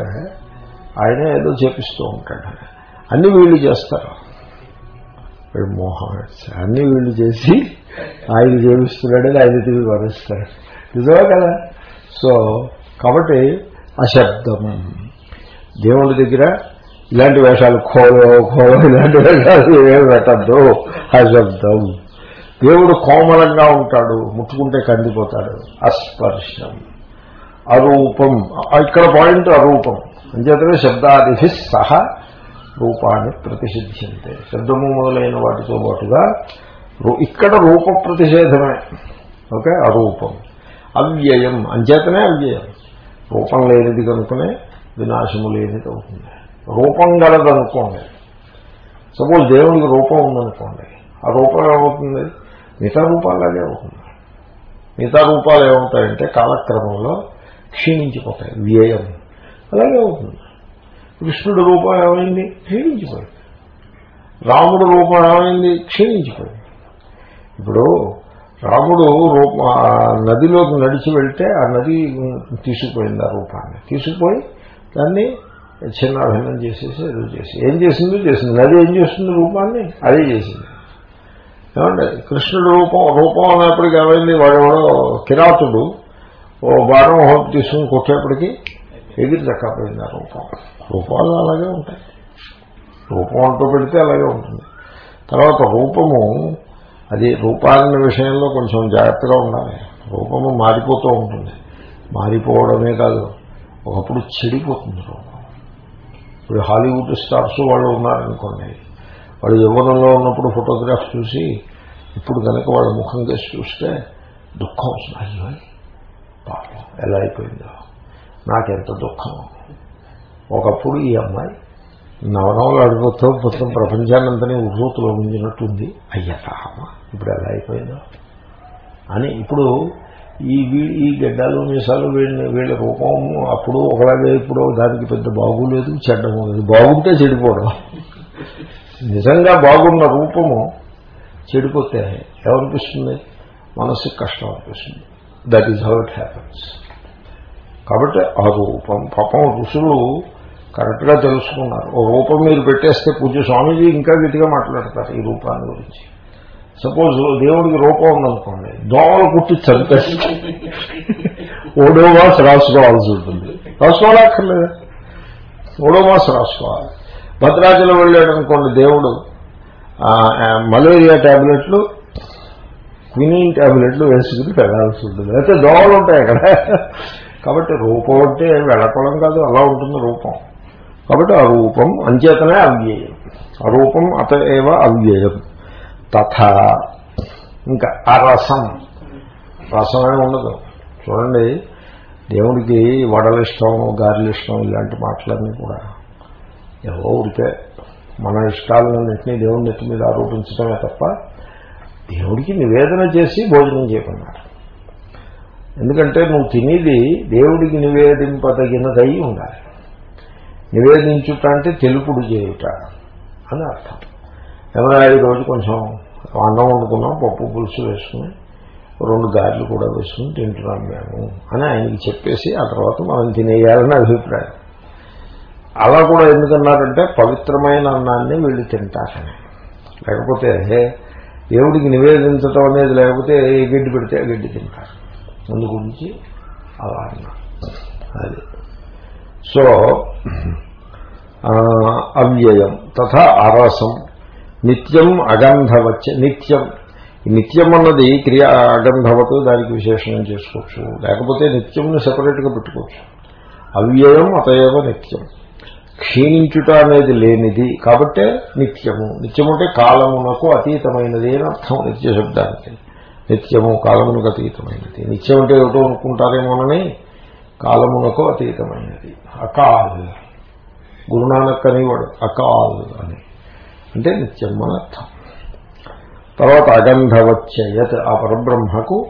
ఆయన ఏదో చేపిస్తూ ఉంటాడు. అన్ని వీళ్ళు చేస్తారు. వీడు మోహం అన్ని వీళ్ళు చేసి ఆయన చేపిస్తున్నాడని ఆయన తిరిగి వరిస్తాడు నిజమే కదా? సో కాబట్టి అశబ్దం. దేవుడి దగ్గర ఇలాంటి వేషాలు ఖోలో ఖోలో ఇలాంటి వేషాలు ఏమి పెట్టద్దు. అశబ్దం. దేవుడు కోమలంగా ఉంటాడు ముట్టుకుంటే కందిపోతాడు. అస్పర్శం. అరూపం. ఇక్కడ పాయింట్ అరూపం. అంచేతనే శబ్దాది సహ రూపాన్ని ప్రతిషిధ్యంతే. శబ్దము మొదలైన వాటితో పాటుగా ఇక్కడ రూప ప్రతిషేధమే. ఓకే? అరూపం. అవ్యయం. అంచేతనే అవ్యయం. రూపం లేనిది కనుకనే వినాశము లేనిది అవుతుంది. రూపం గలదనుకోండి సపోజ్ దేవుడికి రూపం ఉందనుకోండి. ఆ రూపం ఏమవుతుంది? మిగతా రూపాలాగే అవుతుంది. మిగతా రూపాలు ఏమవుతాయంటే కాలక్రమంలో క్షీణించిపోతాయి. వ్యయం. అలాగే అవుతుంది. కృష్ణుడు రూపం ఏమైంది? క్షీణించిపోయింది. రాముడు రూపం ఏమైంది? క్షీణించిపోయింది. ఇప్పుడు రాముడు రూప నదిలోకి నడిచి వెళ్తే ఆ నది తీసుకుపోయింది ఆ రూపాన్ని. తీసుకుపోయి దాన్ని చిన్నాభిన్నం చేసేసి ఏదో చేసి. ఏం చేసిందో? చేసింది. నది ఏం చేస్తుంది రూపాన్ని? అదే చేసింది. ఏమంటే కృష్ణుడు రూపం రూపం అన్నప్పటికీ ఏమైంది? వాడెవడో కిరాతుడు ఓ బాణం హోప్ తీసుకుని కొట్టేప్పటికీ ఎగిరి దక్కపోయింది ఆ రూపం. రూపాలు అలాగే ఉంటాయి. రూపం అంటూ పెడితే అలాగే ఉంటుంది. తర్వాత రూపము అది రూపాలన్న విషయంలో కొంచెం జాగ్రత్తగా ఉండాలి. రూపము మారిపోతూ ఉంటుంది. మారిపోవడమే కాదు ఒకప్పుడు చెడిపోతుంది రూపం. ఇప్పుడు హాలీవుడ్ స్టార్స్ వాళ్ళు ఉన్నారనుకోండి వాళ్ళు యవ్వనంలో ఉన్నప్పుడు ఫోటోగ్రాఫ్ చూసి ఇప్పుడు కనుక వాళ్ళ ముఖం కేసి చూస్తే దుఃఖం వస్తుంది. అయ్యో పాపం ఎలా అయిపోయిందో. నాకెంత దుఃఖం. ఒకప్పుడు ఈ అమ్మాయి నవనవలు అడుగుతూ మొత్తం ప్రపంచాన్నంతని ఉర్రూతులో ఉంచినట్టుంది అయ్యమ్మ ఇప్పుడు ఎలా అయిపోయిందో? అని ఇప్పుడు ఈ వీ- ఈ గడ్డాలు మీసాలు వీళ్ళ వీళ్ళ రూపం అప్పుడు ఒకలాగే ఇప్పుడు దానికి పెద్ద బాగులేదు చెడ్డము లేదు. బాగుంటే చెడిపోవడం. నిజంగా బాగున్న రూపము చెడిపోతే ఏమనిపిస్తుంది? మనస్సుకి కష్టం అనిపిస్తుంది. That is how it happens కాబట్టి ఆ రూపం పాపం ఋషులు కరెక్ట్గా తెలుసుకున్నారు. ఓ రూపం మీరు పెట్టేస్తే పూజ స్వామీజీ ఇంకా గట్టిగా మాట్లాడతారు ఈ రూపాన్ని గురించి. సపోజ్ దేవుడికి రూపం ఉందనుకోండి దోమలు కుట్టి చంపేసి ఓడోమాస్ రాసుకోవాల్సి ఉంటుంది. రాసుకోవాలక్కర్లేదా ఓడోమాస్ రాసుకోవాలి. భద్రాచలం వెళ్ళాడు అనుకోండి దేవుడు మలేరియా ట్యాబ్లెట్లు క్వినిన్ ట్యాబ్లెట్లు వేసుకుని పెరగాల్సి ఉంటుంది. అయితే దోమలు ఉంటాయి అక్కడ. కాబట్టి రూపం అంటే వెళ్ళకోవడం కాదు అలా ఉంటుంది రూపం. కాబట్టి ఆ రూపం అంచేతనే అవ్యయం. అరూపం రూపం అత ఏవ అవ్యయం. తథా. ఇంకా ఆ రసం రసమే ఉండదు. చూడండి దేవుడికి వడలు ఇష్టం గారెలు ఇష్టం ఇలాంటి మాటలన్నీ కూడా ఎవో ఉడితే మన ఇష్టాలన్నింటినీ దేవుడి నెత్తి మీద ఆరోపించడమే తప్ప దేవుడికి నివేదన చేసి భోజనం చేయకున్నారు ఎందుకంటే నువ్వు తినేది దేవుడికి నివేదింపదగినదై ఉండాలి. నివేదించుట అంటే తెలుపుడు చేయుట అని అర్థం. ఏమైనా రోజు కొంచెం అన్నం వండుకున్నాం పప్పు పులుసు వేసుకుని రెండు గారెలు కూడా వేసుకుని తింటున్నాం మేము అని ఆయనకి చెప్పేసి ఆ తర్వాత మనం తినేయాలని అభిప్రాయం. అలా కూడా ఎందుకన్నారంటే పవిత్రమైన అన్నాన్ని వీళ్ళు తింటారని. లేకపోతే దేవుడికి నివేదించటం అనేది లేకపోతే ఏ గడ్డి పెడితే ఆ గడ్డి తింటారు. అందు గురించి అలా అన్నారు. అది. సో అవ్యయం తథా అరసం నిత్యం అగంధవచ్చ నిత్యం. నిత్యం అన్నది క్రియ అగంధవతో దానికి విశేషణం చేసుకోవచ్చు. లేకపోతే నిత్యంను సెపరేట్గా పెట్టుకోవచ్చు. అవ్యయం అతయవ నిత్యం. క్షీణించుట అనేది లేనిది కాబట్టే నిత్యము. నిత్యము అంటే కాలమునకు అతీతమైనది అని అర్థం నిత్య శబ్దానికి. నిత్యము కాలమునకు అతీతమైనది. నిత్యం అంటే ఏమిటో అనుకుంటారేమోనని కాలమునకు అతీతమైనది. అకాల్. గురునానక్ అనేవాడు అకాల్ అని. అంటే నిత్యం అని అర్థం తర్వాత అగంధవచ్చయత్ ఆ పరబ్రహ్మకు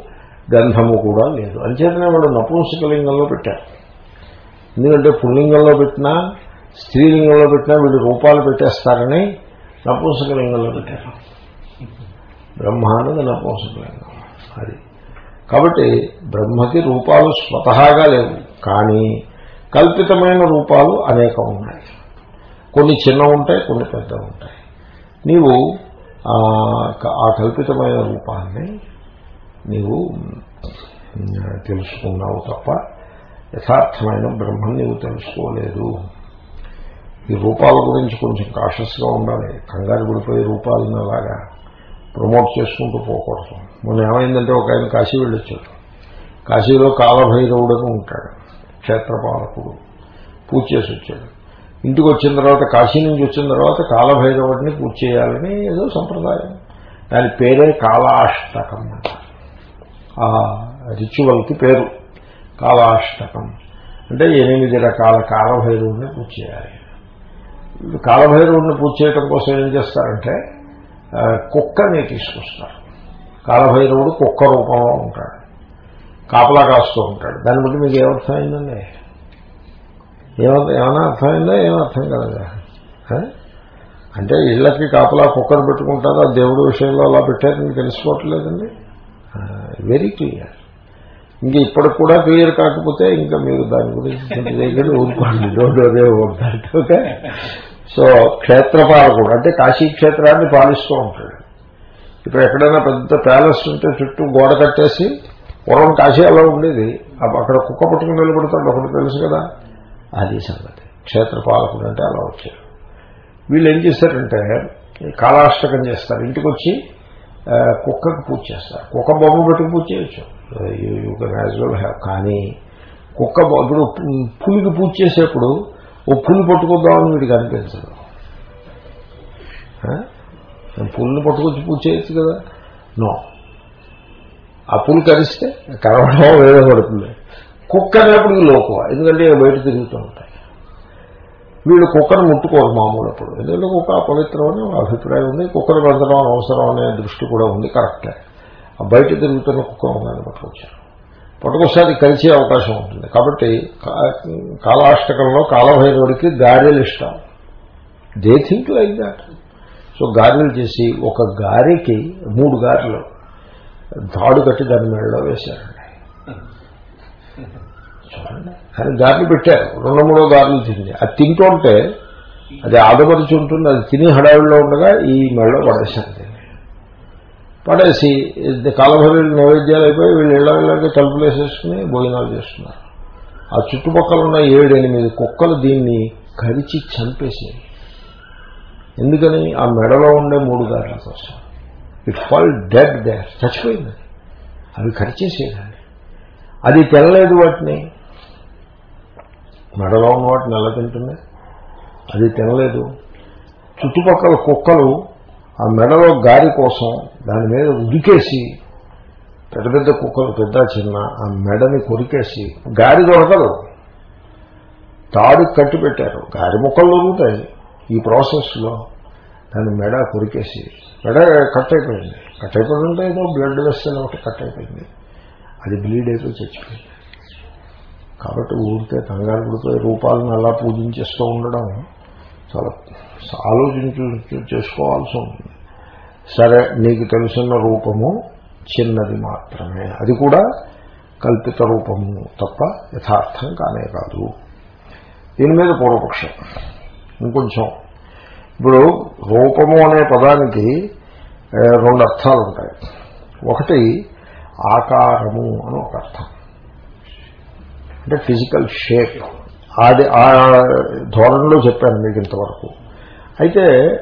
గంధము కూడా లేదు. అంచేతనే వాడు నపుంసకలింగంలో పెట్టారు ఎందుకంటే పుల్లింగంలో పెట్టినా స్త్రీలింగంలో పెట్టినా వీళ్ళు రూపాలు పెట్టేస్తారని నపుంసకలింగంలో పెట్టారు. బ్రహ్మానంద నపుంసకలింగం. అది. కాబట్టి బ్రహ్మకి రూపాలు స్వతహాగా లేవు. కానీ కల్పితమైన రూపాలు అనేకం ఉన్నాయి. కొన్ని చిన్న ఉంటాయి కొన్ని పెద్ద ఉంటాయి. నీవు ఆ కల్పితమైన రూపాన్ని నీవు తెలుసుకున్నావు తప్ప యథార్థమైన బ్రహ్మం నీవు తెలుసుకోలేదు. ఈ రూపాల గురించి కొంచెం కాషస్గా ఉండాలి. కంగారు గుడిపోయే రూపాలను అలాగా ప్రమోట్ చేసుకుంటూ పోకూడదు. మొన్న ఏమైందంటే ఒక ఆయన కాశీ వెళ్ళొచ్చాడు. కాశీలో కాలభైరవుడని ఉంటాడు క్షేత్రపాలకుడు. పూజ చేసి వచ్చాడు ఇంటికి వచ్చిన తర్వాత కాశీ నుంచి వచ్చిన తర్వాత కాలభైరవుడిని పూజ చేయాలని ఏదో సంప్రదాయం. దాని పేరే కాలాష్టకం ఆ రిచువల్కి పేరు. కాలాష్టకం. అంటే ఎనిమిది రకాల కాలభైరవుడిని పూజ చేయాలి. కాలభైరవుడిని పూజ చేయడం కోసం ఏం చేస్తారంటే కుక్కని తీసుకొస్తారు. కాలభైరవుడు కుక్క రూపంలో ఉంటాడు. కాపలా కాస్తూ ఉంటాడు. దాన్ని బట్టి మీకు ఏమర్థమైందండి? ఏమైనా అర్థమైందా? ఏమర్థం కలదా? అంటే ఇళ్ళకి కాపలా కుక్కర్ పెట్టుకుంటారు ఆ దేవుడి విషయంలో అలా పెట్టారని తెలుసుకోవట్లేదండి వెరీ క్లియర్ ఇంకా ఇప్పటికి కూడా క్లియర్ కాకపోతే ఇంకా మీరు దాని గురించి దగ్గర ఊరుకోండి. డోంట్ ఓకే సో క్షేత్రపాలకుడు అంటే కాశీ క్షేత్రాన్ని పాలిస్తూ ఉంటాడు. ఇప్పుడు ఎక్కడైనా పెద్ద ప్యాలెస్ ఉంటే చుట్టూ గోడ కట్టేసి పూర్వం కాశీ అలా ఉండేది అక్కడ కుక్క పట్టుకుని నిలబడతాడు ఒకటి తెలుసు కదా. అది సంగతి. క్షేత్రపాలకుడు అంటే అలా వచ్చారు వీళ్ళు ఏం చేస్తారంటే కాలాష్టకం చేస్తారు. ఇంటికి వచ్చి కుక్కకు పూజ చేస్తారు. కుక్క బొమ్మ పెట్టుకు పూజ చేయొచ్చు. You can as well have కానీ కుక్క ఇప్పుడు పులికి పూజ చేసేప్పుడు ఓ పులి పట్టుకుందామని వీడికి అనిపించదు. పులిని పట్టుకొచ్చి పూజ చేయొచ్చు కదా? నో ఆ పులి కరిస్తే కరవడం వేరే పడుతుంది. కుక్క అనేప్పటికీ లోకువ. ఎందుకంటే బయట తిరుగుతూ ఉంటాయి. వీళ్ళు కుక్కను ముట్టుకోరు మామూలు అప్పుడు. ఎందుకంటే కుక్క అపవిత్రమని అభిప్రాయం ఉంది. కుక్కను పెంచడం అవసరం అనే దృష్టి కూడా ఉంది. కరెక్టే ఆ బయట తిరుగుతున్న కుక్క ఉందని పట్టుకొచ్చారు. పట్టుకొసారి కలిసే అవకాశం ఉంటుంది. కాబట్టి కాలాష్టకంలో కాలభైరవుడికి గారెలు ఇష్టం they think like that so గారెలు చేసి ఒక గారికి మూడు గారెలు దాడు కట్టి దాని మెడలో వేశారండి. చూడండి. కానీ గారెలు పెట్టారు. రెండు మూడో గారెలు తింది. అది తింటుంటే అది ఆదపరిచి ఉంటుంది అది తిని హడావిడిలో ఉండగా ఈ మెడలో పడేశారు దీన్ని. పడేసి కాలభరి నైవేద్యాలు అయిపోయి వీళ్ళు ఇళ్ళ వెళ్ళకి తలుపులు వేసేసుకుని భోజనాలు చేస్తున్నారు. ఆ చుట్టుపక్కల ఉన్న ఏడు ఎనిమిది కుక్కలు దీన్ని కరిచి చంపేసి ఎందుకని ఆ మెడలో ఉండే మూడు గారెల కోసం. ఇట్ ఫాల్ డెడ్ దే చచ్చిపోయింది అవి కరిచేసేయాలి. అది తినలేదు వాటిని. మెడలో ఉన్న వాటిని ఎలా తింటుంది? అది తినలేదు. చుట్టుపక్కల కుక్కలు ఆ మెడలో గారి కోసం దాని మీద ఉడికేసి పెద్ద పెద్ద కుక్కలు పెద్ద చిన్న ఆ మెడని కొరికేసి గారి దొరకదు. తాడు కట్టి పెట్టారు గారి ముక్కలు దొరుకుతాయి. ఈ ప్రాసెస్లో దాన్ని మెడ కొరికేసి మెడ కట్ అయిపోయింది. కట్ అయిపోయిందంటే ఏదో బ్లడ్ వెస్సెల్ ఒకటి కట్ అయిపోయింది. అది బ్లీడ్ అయిపోయి చచ్చిపోయింది. కాబట్టి ఊరికే కంగారు పడిపోయి రూపాలను అలా పూజించేస్తూ ఉండడం చాలా ఆలోచించి చేసుకోవాల్సి ఉంటుంది. సరే నీకు తెలిసిన రూపము చిన్నది మాత్రమే. అది కూడా కల్పిత రూపము తప్ప యథార్థం కానే కాదు. దీని మీద పూర్వపక్షం. ఇంకొంచెం. ఇప్పుడు రూపము అనే పదానికి రెండు అర్థాలు ఉంటాయి. ఒకటి ఆకారము అని ఒక అర్థం. అంటే ఫిజికల్ షేప్. అది ఆ ధోరణిలో చెప్పాను మీకు ఇంతవరకు. అయితే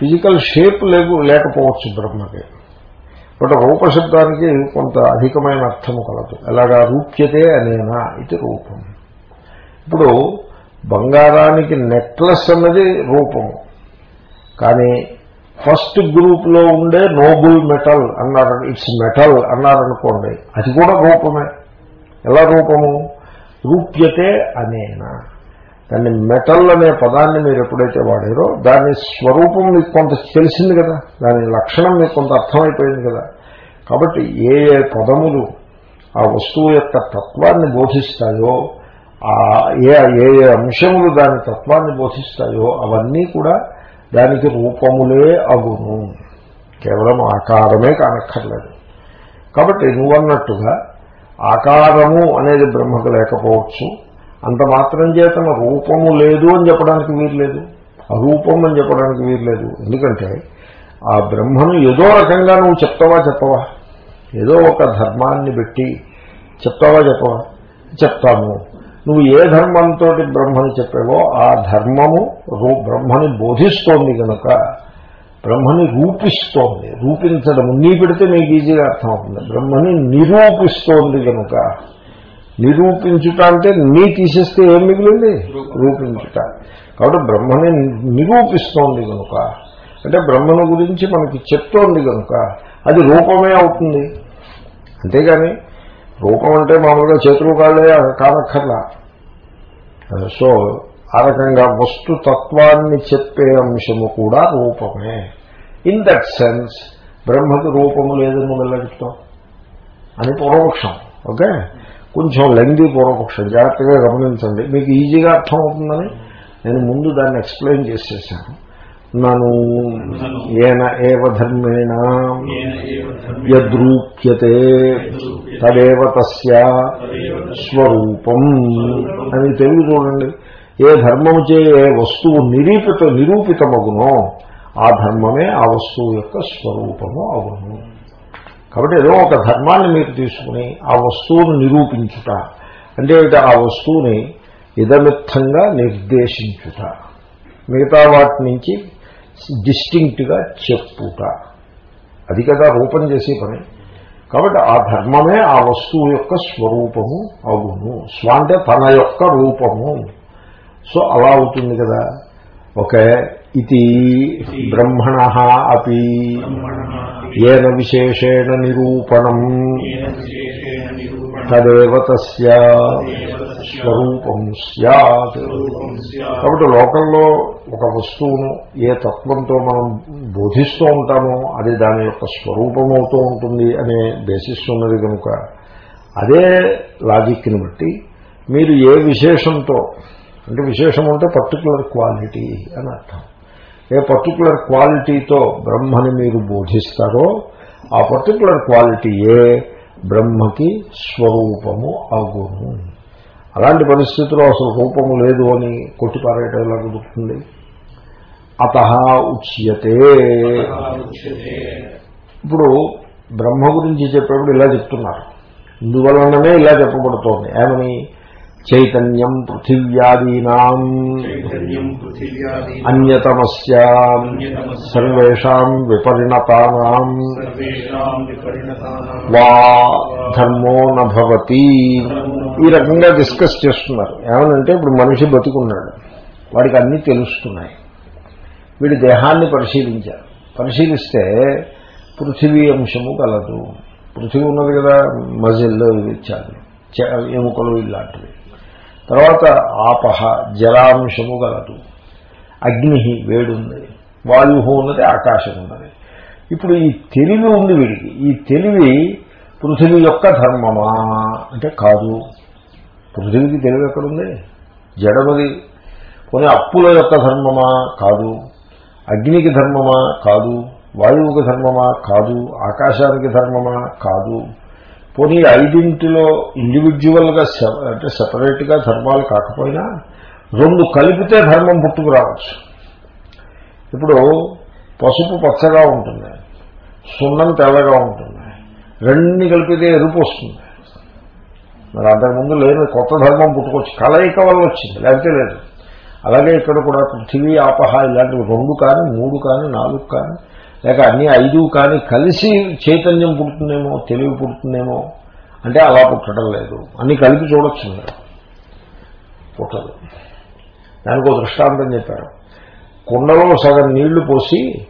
ఫిజికల్ షేప్ లేకు లేకపోవచ్చు బ్రహ్మకి. బట్ రూపశబ్దానికి కొంత అధికమైన అర్థము కలదు. ఎలాగా రూప్యతే అనేనా ఇది రూపం. ఇప్పుడు బంగారానికి నెక్లెస్ అన్నది రూపము కానీ ఫస్ట్ గ్రూప్లో ఉండే నోబుల్ మెటల్ అన్నారు ఇట్స్ మెటల్ అన్నారనుకోండి అది కూడా రూపమే. ఎలా రూపము? రూప్యతే అనేనా. దాన్ని మెటల్ అనే పదాన్ని మీరు ఎప్పుడైతే వాడారో దాని స్వరూపం మీకు కొంత తెలిసింది కదా దాని లక్షణం మీకు కొంత అర్థమైపోయింది కదా. కాబట్టి ఏ ఏ పదములు ఆ వస్తువు యొక్క తత్వాన్ని బోధిస్తాయో ఏ ఏ ఏ అంశములు దాని తత్వాన్ని బోధిస్తాయో అవన్నీ కూడా దానికి రూపములే అగును. కేవలం ఆకారమే కానక్కర్లేదు. కాబట్టి నువ్వన్నట్టుగా ఆకారము అనేది బ్రహ్మకు లేకపోవచ్చు. అంత మాత్రం చేతన రూపము లేదు అని చెప్పడానికి వీర్లేదు అరూపం అని చెప్పడానికి వీర్లేదు ఎందుకంటే ఆ బ్రహ్మను ఏదో రకంగా నువ్వు చెప్తావా చెప్పవా? ఏదో ఒక ధర్మాన్ని పెట్టి చెప్తావా చెప్పవా? చెప్తాము నువ్వు ఏ ధర్మంతో బ్రహ్మని చెప్పావో ఆ ధర్మము రూ- బ్రహ్మని బోధిస్తోంది కనుక బ్రహ్మని రూపిస్తోంది. రూపించడం నీ పెడితే నీకు ఈజీగా అర్థమవుతుంది. బ్రహ్మని నిరూపిస్తోంది కనుక నిరూపించుట అంటే నీ తీసేస్తే ఏం మిగిలింది? రూపించుట. కాబట్టి బ్రహ్మని నిరూపిస్తోంది కనుక అంటే బ్రహ్మను గురించి మనకి చెప్తోంది కనుక అది రూపమే అవుతుంది. అంతేగాని రూపం అంటే మామూలుగా చేతులు కాళ్ళే కానక్కర్లా. సో ఆ రకంగా వస్తుతత్వాన్ని చెప్పే అంశము కూడా రూపమే. ఇన్ దట్ సెన్స్ బ్రహ్మకి రూపము లేదని నువ్వు అని పూర్వపక్షం ఓకే? కొంచెం లెంగ్ది పూర్వపక్షం జాగ్రత్తగా గమనించండి. మీకు ఈజీగా అర్థమవుతుందని నేను ముందు దాన్ని ఎక్స్ప్లెయిన్ చేసేసాను. నను ఏన ఏవ ధర్మేణ యద్రూప్యతే తదేవ తస్య స్వరూపం అని తెలుగు చూడండి. ఏ ధర్మము చే ఏ వస్తువు నిరూపిత నిరూపితమగునో ఆ ధర్మమే ఆ వస్తువు యొక్క స్వరూపము అగును కాబట్టి ఏదో ఒక ధర్మాన్ని మీరు తీసుకుని ఆ వస్తువును నిరూపించుట అంటే ఆ వస్తువుని ఇదమిత్తంగా నిర్దేశించుట. మిగతా వాటి నుంచి డిస్టింక్ట్గా చెప్పుట. అది కదా రూపం చేసే పని. కాబట్టి ఆ ధర్మమే ఆ వస్తువు యొక్క స్వరూపము అవును. స్వ అంటే తన యొక్క రూపము. సో అలా అవుతుంది కదా. ఓకే. ఇది బ్రహ్మణ అపి. ఏన విశేషేణ నిరూపణం. తదేవ తస్య. స్వరూపం సత్ కాబట్టి లోకంలో ఒక వస్తువును ఏ తత్వంతో మనం బోధిస్తూ ఉంటామో అది దాని యొక్క స్వరూపం అవుతూ ఉంటుంది అనే బేసిస్ ఉన్నది కనుక అదే లాజిక్ని బట్టి మీరు ఏ విశేషంతో అంటే విశేషం అంటే పర్టికులర్ క్వాలిటీ అని అర్థం. ఏ పర్టికులర్ క్వాలిటీతో బ్రహ్మని మీరు బోధిస్తారో ఆ పర్టికులర్ క్వాలిటీయే బ్రహ్మకి స్వరూపము అగును. అలాంటి పరిస్థితిలో అసలు రూపము లేదు అని కొట్టిపారేయటం ఎలా కుదురుతుంది? అత ఉచ్యతే. ఇప్పుడు బ్రహ్మ గురించి చెప్పేప్పుడు ఇలా చెప్తున్నారు. ఇందువలననే ఇలా చెప్పబడుతోంది. ఏమని? చైతన్యం పృథివ్యాదీనాం. అన్యతమస్య. సర్వేషాం విపరిణతానాం. వా ధర్మో నభవతి ఈ రకంగా డిస్కస్ చేస్తున్నారు. ఏమనంటే ఇప్పుడు మనిషి బతుకున్నాడు. వాడికి అన్నీ తెలుస్తున్నాయి. వీడి దేహాన్ని పరిశీలించారు పరిశీలిస్తే పృథివీ అంశము కలదు. పృథివీ ఉన్నది కదా మజిల్ ఇత్యాది ఎముకలు ఇలాంటివి. తర్వాత ఆపహ జలాంశము గలదు అగ్ని వేడుంది. వాయు ఉన్నది ఆకాశం ఉన్నది. ఇప్పుడు ఈ తెలివి ఉంది వీడికి. ఈ తెలివి పృథివీ యొక్క ధర్మమా? అంటే కాదు. పృథివీకి తెలివి ఎక్కడుంది? జడమది కొన్ని అప్పుల యొక్క ధర్మమా కాదు అగ్నికి ధర్మమా కాదు వాయువుకి ధర్మమా కాదు ఆకాశానికి ధర్మమా కాదు. పోనీ ఐదింటిలో ఇండివిజువల్గా అంటే సపరేట్గా ధర్మాలు కాకపోయినా రెండు కలిపితే ధర్మం పుట్టుకు రావచ్చు. ఇప్పుడు పసుపు పచ్చగా ఉంటుంది సున్నం తెల్లగా ఉంటుంది రెండు కలిపితే ఎరుపు వస్తుంది. మరి అంతకుముందు లేదు కొత్త ధర్మం పుట్టుకొచ్చి కలయిక వల్ల వచ్చింది లేకపోతే లేదు. అలాగే ఇక్కడ కూడా పృథివీ ఆపహ ఇలాంటివి రెండు కానీ మూడు కానీ నాలుగు కానీ లేక అన్ని ఐదు కానీ కలిసి చైతన్యం పుడుతుందేమో తెలివి పుడుతుందేమో అంటే అలా పుట్టడం లేదు. అన్ని కలిపి చూడొచ్చు మీరు. పుట్టదు. దానికి ఒక దృష్టాంతం చెప్పారు. కుండలో సగం నీళ్ళు పోసి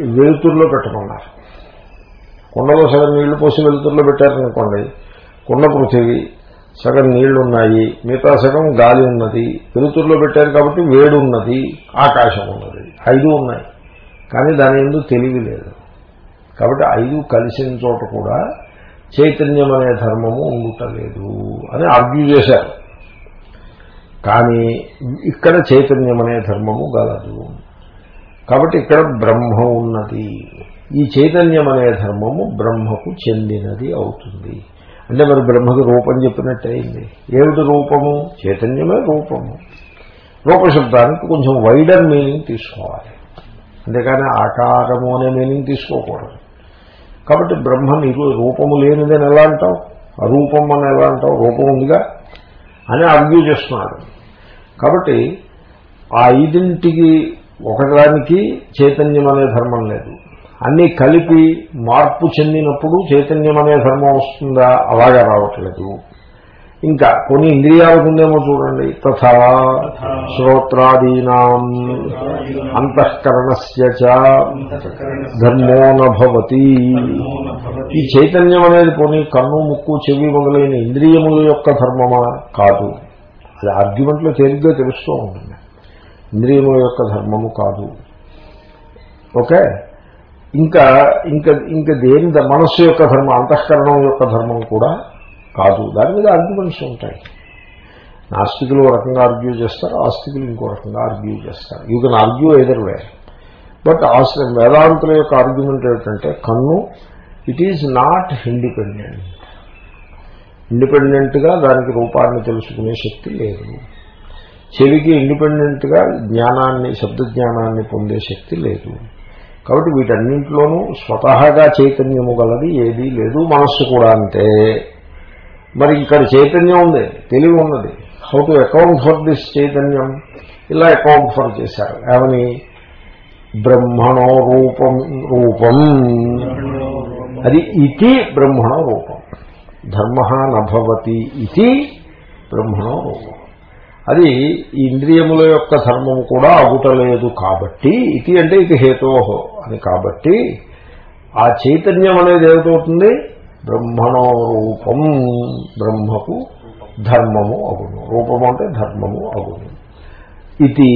వెలుతురులో పెట్టమన్నారు కుండలో సగం నీళ్ళు పోసి వెలుతురులో పెట్టారనుకోండి కుండ పృథివీ సగం నీళ్ళున్నాయి మిగతా సగం గాలి ఉన్నది. వెలుతురులో పెట్టారు కాబట్టి వేడి ఉన్నది ఆకాశం ఉన్నది. ఐదు ఉన్నాయి. కానీ దాని ఎందుకు తెలివి లేదు. కాబట్టి ఐదు కలిసిన చోట కూడా చైతన్యం అనే ధర్మము ఉండటలేదు అని ఆర్గ్యూ చేశారు. కానీ ఇక్కడ చైతన్యం అనే ధర్మము గలదు. కాబట్టి ఇక్కడ బ్రహ్మ ఉన్నది. ఈ చైతన్యం అనే ధర్మము బ్రహ్మకు చెందినది అవుతుంది. అంటే మరి బ్రహ్మకి రూపం చెప్పినట్టయింది ఏమిటి రూపము? చైతన్యమే రూపము. రూపశబ్దానికి కొంచెం వైడర్ మీనింగ్ తీసుకోవాలి. అంతేకాని ఆకారము అనే మీనింగ్ తీసుకోకూడదు. కాబట్టి బ్రహ్మ నీకు రూపము లేనిదని ఎలా అంటావు? అరూపం అని ఎలా అంటావు? రూపం ఉందిగా? అని అర్గ్యూ చేస్తున్నాడు. కాబట్టి ఆ ఐదింటికి ఒకదానికి చైతన్యం అనే ధర్మం లేదు. అన్నీ కలిపి మార్పు చెందినప్పుడు చైతన్యం అనే ధర్మం వస్తుందా? అలాగా రావట్లేదు. ఇంకా కొన్ని ఇంద్రియాలకు ఉందేమో చూడండి. తథా శ్రోత్రాదీనాం అంతఃకరణస్య ధర్మోనభవతి ఈ చైతన్యం అనేది కొన్ని కన్ను ముక్కు చెవి మొదలైన ఇంద్రియముల యొక్క ధర్మమా కాదు. అది ఆర్గ్యుమెంట్లో తేలిగ్గా తెలుస్తూ ఉంటుంది. ఇంద్రియముల యొక్క ధర్మము కాదు. ఓకే? ఇంకా ఇంకా ఇంకా దేని మనస్సు యొక్క ధర్మం అంతఃకరణం యొక్క ధర్మం కూడా కాదు. దాని మీద ఆర్గ్యుమెంట్స్ ఉంటాయి. నాస్తికులు ఒక రకంగా ఆర్గ్యూ చేస్తారు ఆస్తికులు ఇంకో రకంగా ఆర్గ్యూ చేస్తారు. You can argue either way but వేదాంతుల యొక్క ఆర్గ్యుమెంట్ ఏమిటంటే కన్ను ఇట్ ఈజ్ నాట్ ఇండిపెండెంట్ ఇండిపెండెంట్గా దానికి రూపాన్ని తెలుసుకునే శక్తి లేదు. చెవికి ఇండిపెండెంట్గా జ్ఞానాన్ని శబ్ద జ్ఞానాన్ని పొందే శక్తి లేదు. కాబట్టి వీటన్నింటిలోనూ స్వతహాగా చైతన్యము గలది ఏదీ లేదు మనస్సు కూడా అంతే. మరి ఇక్కడ చైతన్యం ఉంది తెలివి ఉన్నది. How to account for this చైతన్యం? ఇలా అకౌంట్ ఫర్ చేశారు. ఏమని? బ్రహ్మణో రూపం రూపం. అది ఇతి బ్రహ్మణో రూపం. ధర్మ నభవతి ఇది బ్రహ్మణో రూపం. అది ఇంద్రియముల యొక్క ధర్మము కూడా అగుటలేదు కాబట్టి ఇది అంటే ఇది హేతోహో అని కాబట్టి ఆ చైతన్యం అనేది ఏమిటవుతుంది? బ్రహ్మణో రూపం బ్రహ్మకు ధర్మము అగును. రూపము అంటే ధర్మము అగును. ఇది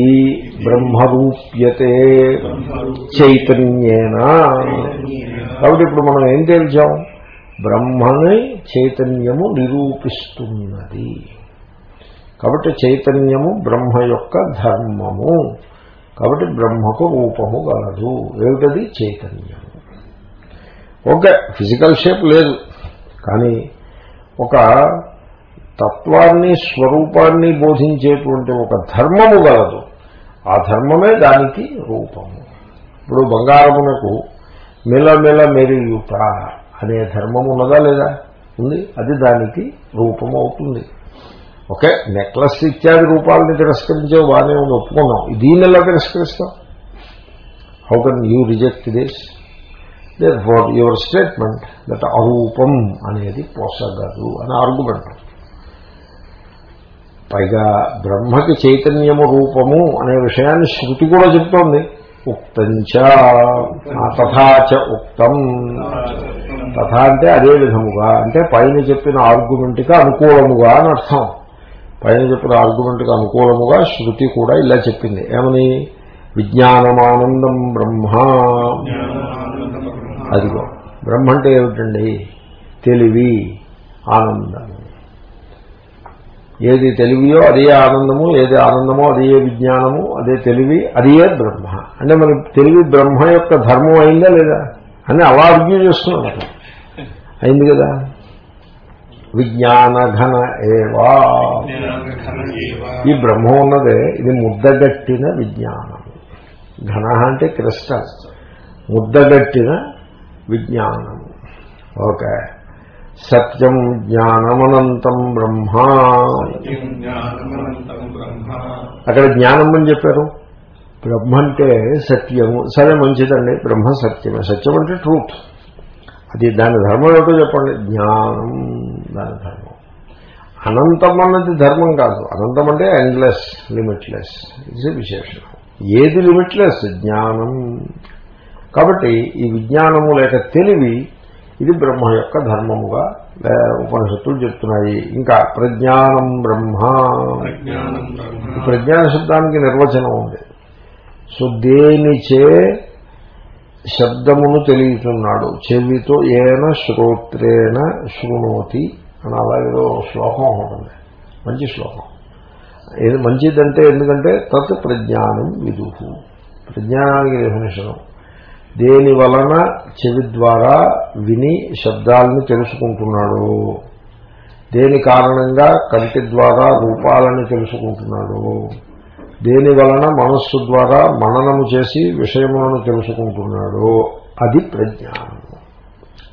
బ్రహ్మరూప్యతే చైతన్యేన. కాబట్టి ఇప్పుడు మనం ఏం తేల్చాం? బ్రహ్మని చైతన్యము నిరూపిస్తున్నది. కాబట్టి చైతన్యము బ్రహ్మ యొక్క ధర్మము. కాబట్టి బ్రహ్మకు రూపము గలదు. ఏమిటది? చైతన్యము. ఓకే ఫిజికల్ షేప్ లేదు. కానీ ఒక తత్వాన్ని స్వరూపాన్ని బోధించేటువంటి ఒక ధర్మము గలదు. ఆ ధర్మమే దానికి రూపము. ఇప్పుడు బంగారమునకు మిలమిల మెరియుట అనే ధర్మం ఉన్నదా లేదా? ఉంది. అది దానికి రూపం అవుతుంది. ఓకే? నెక్లెస్ ఇత్యాది రూపాలని తిరస్కరించే బాగానే ఉంది ఒప్పుకున్నాం. దీన్ని ఎలా తిరస్కరిస్తాం? How can you reject this therefore your statement that అరూపం అనేది పోసగదు అని ఆర్గ్యుమెంట్ పైగా బ్రహ్మకి చైతన్యము రూపము అనే విషయాన్ని శృతి కూడా చెప్తోంది. ఉక్తంచ తథాచ ఉక్తం. తథా అంటే అదే విధముగా అంటే పైన చెప్పిన ఆర్గ్యుమెంట్కి అనుకూలముగా అని అర్థం. పైన చెప్పిన ఆర్గ్యుమెంట్కి అనుకూలముగా శృతి కూడా ఇలా చెప్పింది. ఏమని? విజ్ఞానమానందం బ్రహ్మ. అదిగో బ్రహ్మ అంటే ఏమిటండి? తెలివి ఆనందం. ఏది తెలివియో అదే ఆనందము ఏది ఆనందమో అదే విజ్ఞానము అదే తెలివి అదే బ్రహ్మ. అంటే మనకి తెలివి బ్రహ్మ యొక్క ధర్మం అయిందా లేదా? అని అలా అర్గ్యూ చేస్తున్నాడు అయింది కదా? విజ్ఞాన ఘన ఏవా? ఈ బ్రహ్మ ఉన్నదే ఇది ముద్దగట్టిన విజ్ఞానం. ఘన అంటే క్రిస్టల్ ముద్దగట్టిన విజ్ఞానం. ఓకే. సత్యం జ్ఞానమనంతం బ్రహ్మ. అక్కడ జ్ఞానం అని చెప్పారు? బ్రహ్మ అంటే సత్యము. సరే మంచిదండి. బ్రహ్మ సత్యమే. సత్యం అంటే ట్రూత్ అది దాని ధర్మం ఏమిటో చెప్పండి. జ్ఞానం. దాని ధర్మం. అనంతం అన్నది ధర్మం కాదు. అనంతం అంటే ఎండ్లెస్ లిమిట్లెస్ ఇది విశేషం. ఏది లిమిట్లెస్ జ్ఞానం. కాబట్టి ఈ విజ్ఞానము లేక తెలివి ఇది బ్రహ్మ యొక్క ధర్మముగా ఉపనిషత్తులు చెప్తున్నాయి. ఇంకా ప్రజ్ఞానం బ్రహ్మ. ప్రజ్ఞాన శబ్దానికి నిర్వచనం ఉంది. సో దేనిచే శబ్దమును తెలియచున్నాడు. చెవితో ఏన శ్రోత్రేణ శృణోతి అని అలాగేదో శ్లోకం ఉంటుంది మంచి శ్లోకం. ఏది మంచిదంటే ఎందుకంటే తత్ ప్రజ్ఞానం విదుహు ప్రజ్ఞానానికి డెఫినేషను దేని వలన చెవి ద్వారా విని శబ్దాలను తెలుసుకుంటున్నాడు? దేని కారణంగా కంటి ద్వారా రూపాలను తెలుసుకుంటున్నాడు? దేని వలన మనస్సు ద్వారా మననము చేసి విషయములను తెలుసుకుంటున్నాడు? అది ప్రజ్ఞానం.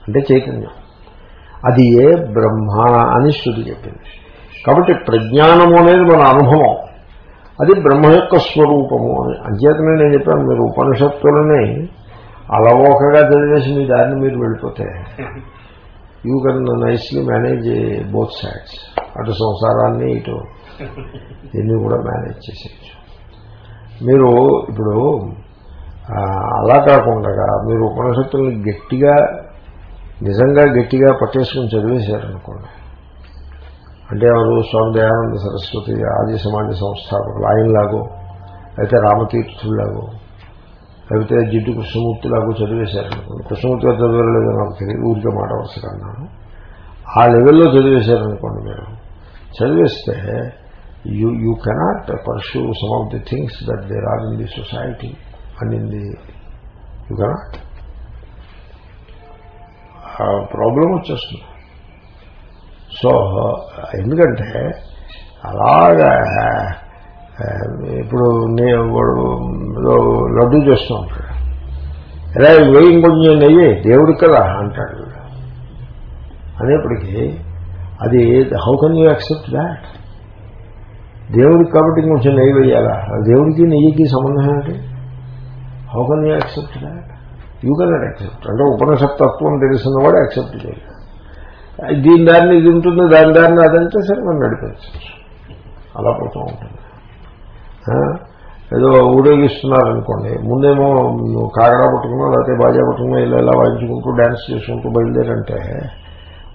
అంటే చైతన్యం. అది ఏ బ్రహ్మ అని శృతి చెప్పింది. కాబట్టి ప్రజ్ఞానము అనేది మన అనుభవం. అది బ్రహ్మ యొక్క స్వరూపము. అని అంచేతనే నేను చెప్పాను మీరు ఉపనిషత్తులని అలవోకగా చదివేసి మీ దారిని మీరు వెళ్ళిపోతే you can nicely manage both sides అటు సంసారాన్ని ఇటు దీన్ని కూడా మేనేజ్ చేసేయచ్చు. మీరు ఇప్పుడు అలా కాకుండా మీరు ఉపనిషత్తుల్ని గట్టిగా నిజంగా గట్టిగా పట్టేసుకుని చదివేశారనుకోండి. అంటే ఎవరు స్వామి దయానంద సరస్వతి ఆది సమాజ సంస్థాపకులు ఆయనలాగో అయితే రామతీర్థుల్లాగో లేకపోతే జిడ్డు కృష్ణమూర్తిలాగో చదివేశారనుకోండి. కృష్ణమూర్తి గారు చదవలేదో నాకు తెలియదు ఊరికే మాట వరుసగా అన్నాను. ఆ లెవెల్లో చదివేశారనుకోండి మీరు. చదివేస్తే you you cannot pursue some of the things that there are in the society. And in the you cannot. Problem వచ్చేస్తుంది. సో ఎందుకంటే అలాగా ఇప్పుడు నేను లడ్డు చేస్తూ ఉంటాడు. ఎలా వేయి కొంచెం నెయ్యి దేవుడికి కదా అంటాడు. అనేప్పటికీ అది how can you accept that దేవుడికి కాబట్టి కొంచెం నెయ్యి వేయాలా? దేవుడికి నెయ్యికి సంబంధం ఏంటి how can you accept that you cannot accept అంటే ఉపనిషత్తత్వం తెలిసిన వాడు యాక్సెప్ట్ చేయాలి దీని దారిని ఇది ఉంటుంది దాని దారిని అదంటే సరే మనం నడిపించవచ్చు. అలా పోతూ ఉంటుంది. ఏదో ఊరేగిస్తున్నారనుకోండి ముందేమో కాగడా పట్టుకున్నా లేకపోతే బాజా పట్టుకున్నా ఇలా ఇలా వాయించుకుంటూ డ్యాన్స్ చేసుకుంటూ బయలుదేరంటే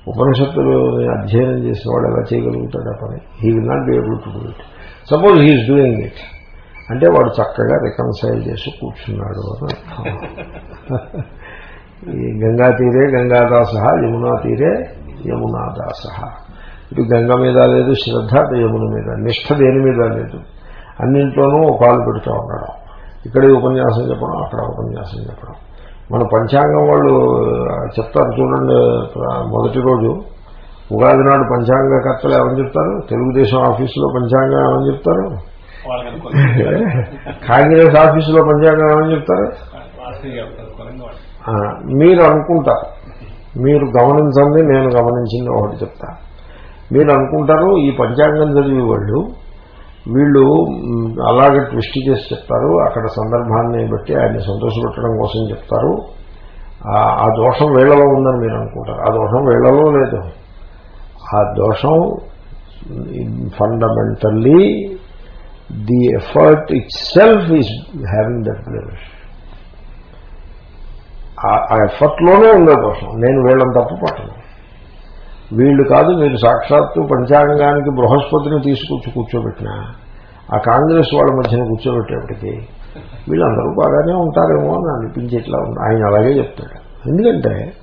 ఉపనిషత్తులు అధ్యయనం చేసిన వాడు ఎలా చేయగలుగుతాడు ఆ పని? He will not be able to do it suppose he's doing it అంటే వాడు చక్కగా రికన్సైల్ చేసి కూర్చున్నాడు అని అర్థం. ఈ గంగా తీరే గంగాదాస యమునా తీరే యమునాదాస ఇటు గంగ మీద లేదు శ్రద్ధ యమున మీద నిష్ఠ దేని మీద లేదు. అన్నింట్లోనూ పాలు పెడుతూ ఉండడం. ఇక్కడ ఉపన్యాసం చెప్పడం అక్కడ ఉపన్యాసం చెప్పడం. మన పంచాంగం వాళ్ళు చెప్తారు చూడండి మొదటి రోజు. ఉగాది నాడు పంచాంగకర్తలు ఏమని చెప్తారు? తెలుగుదేశం ఆఫీసులో పంచాంగం ఏమని చెప్తారు? కాంగ్రెస్ ఆఫీసులో పంచాంగం ఏమని చెప్తారు మీరు అనుకుంటారు. మీరు గమనించండి నేను గమనించింది ఒకటి చెప్తా. మీరు అనుకుంటారు ఈ పంచాంగం చదివే వాళ్ళు వీళ్ళు అలాగే ట్విస్ట్ చేసి చెప్తారు అక్కడ సందర్భాన్ని బట్టి ఆయన్ని సంతోషపెట్టడం కోసం చెప్తారు. ఆ దోషం వేళ్ళలో ఉందని మీరు అనుకుంటారు. ఆ దోషం వేళ్ళలో లేదు. ఆ దోషం fundamentally the effort itself having having blemish ఆ ఎఫర్ట్లోనే ఉండే కోసం. నేను వీళ్ళని తప్పు పట్టను. వీళ్ళు కాదు మీరు సాక్షాత్తు పంచాంగానికి బృహస్పతిని తీసుకొచ్చి కూర్చోబెట్టిన ఆ కాంగ్రెస్ వాళ్ళ మధ్యన కూర్చోబెట్టేప్పటికీ వీళ్ళందరూ బాగానే ఉంటారేమో అని అనిపించేట్లా ఉంది ఆయన అలాగే చెప్తాడు. ఎందుకంటే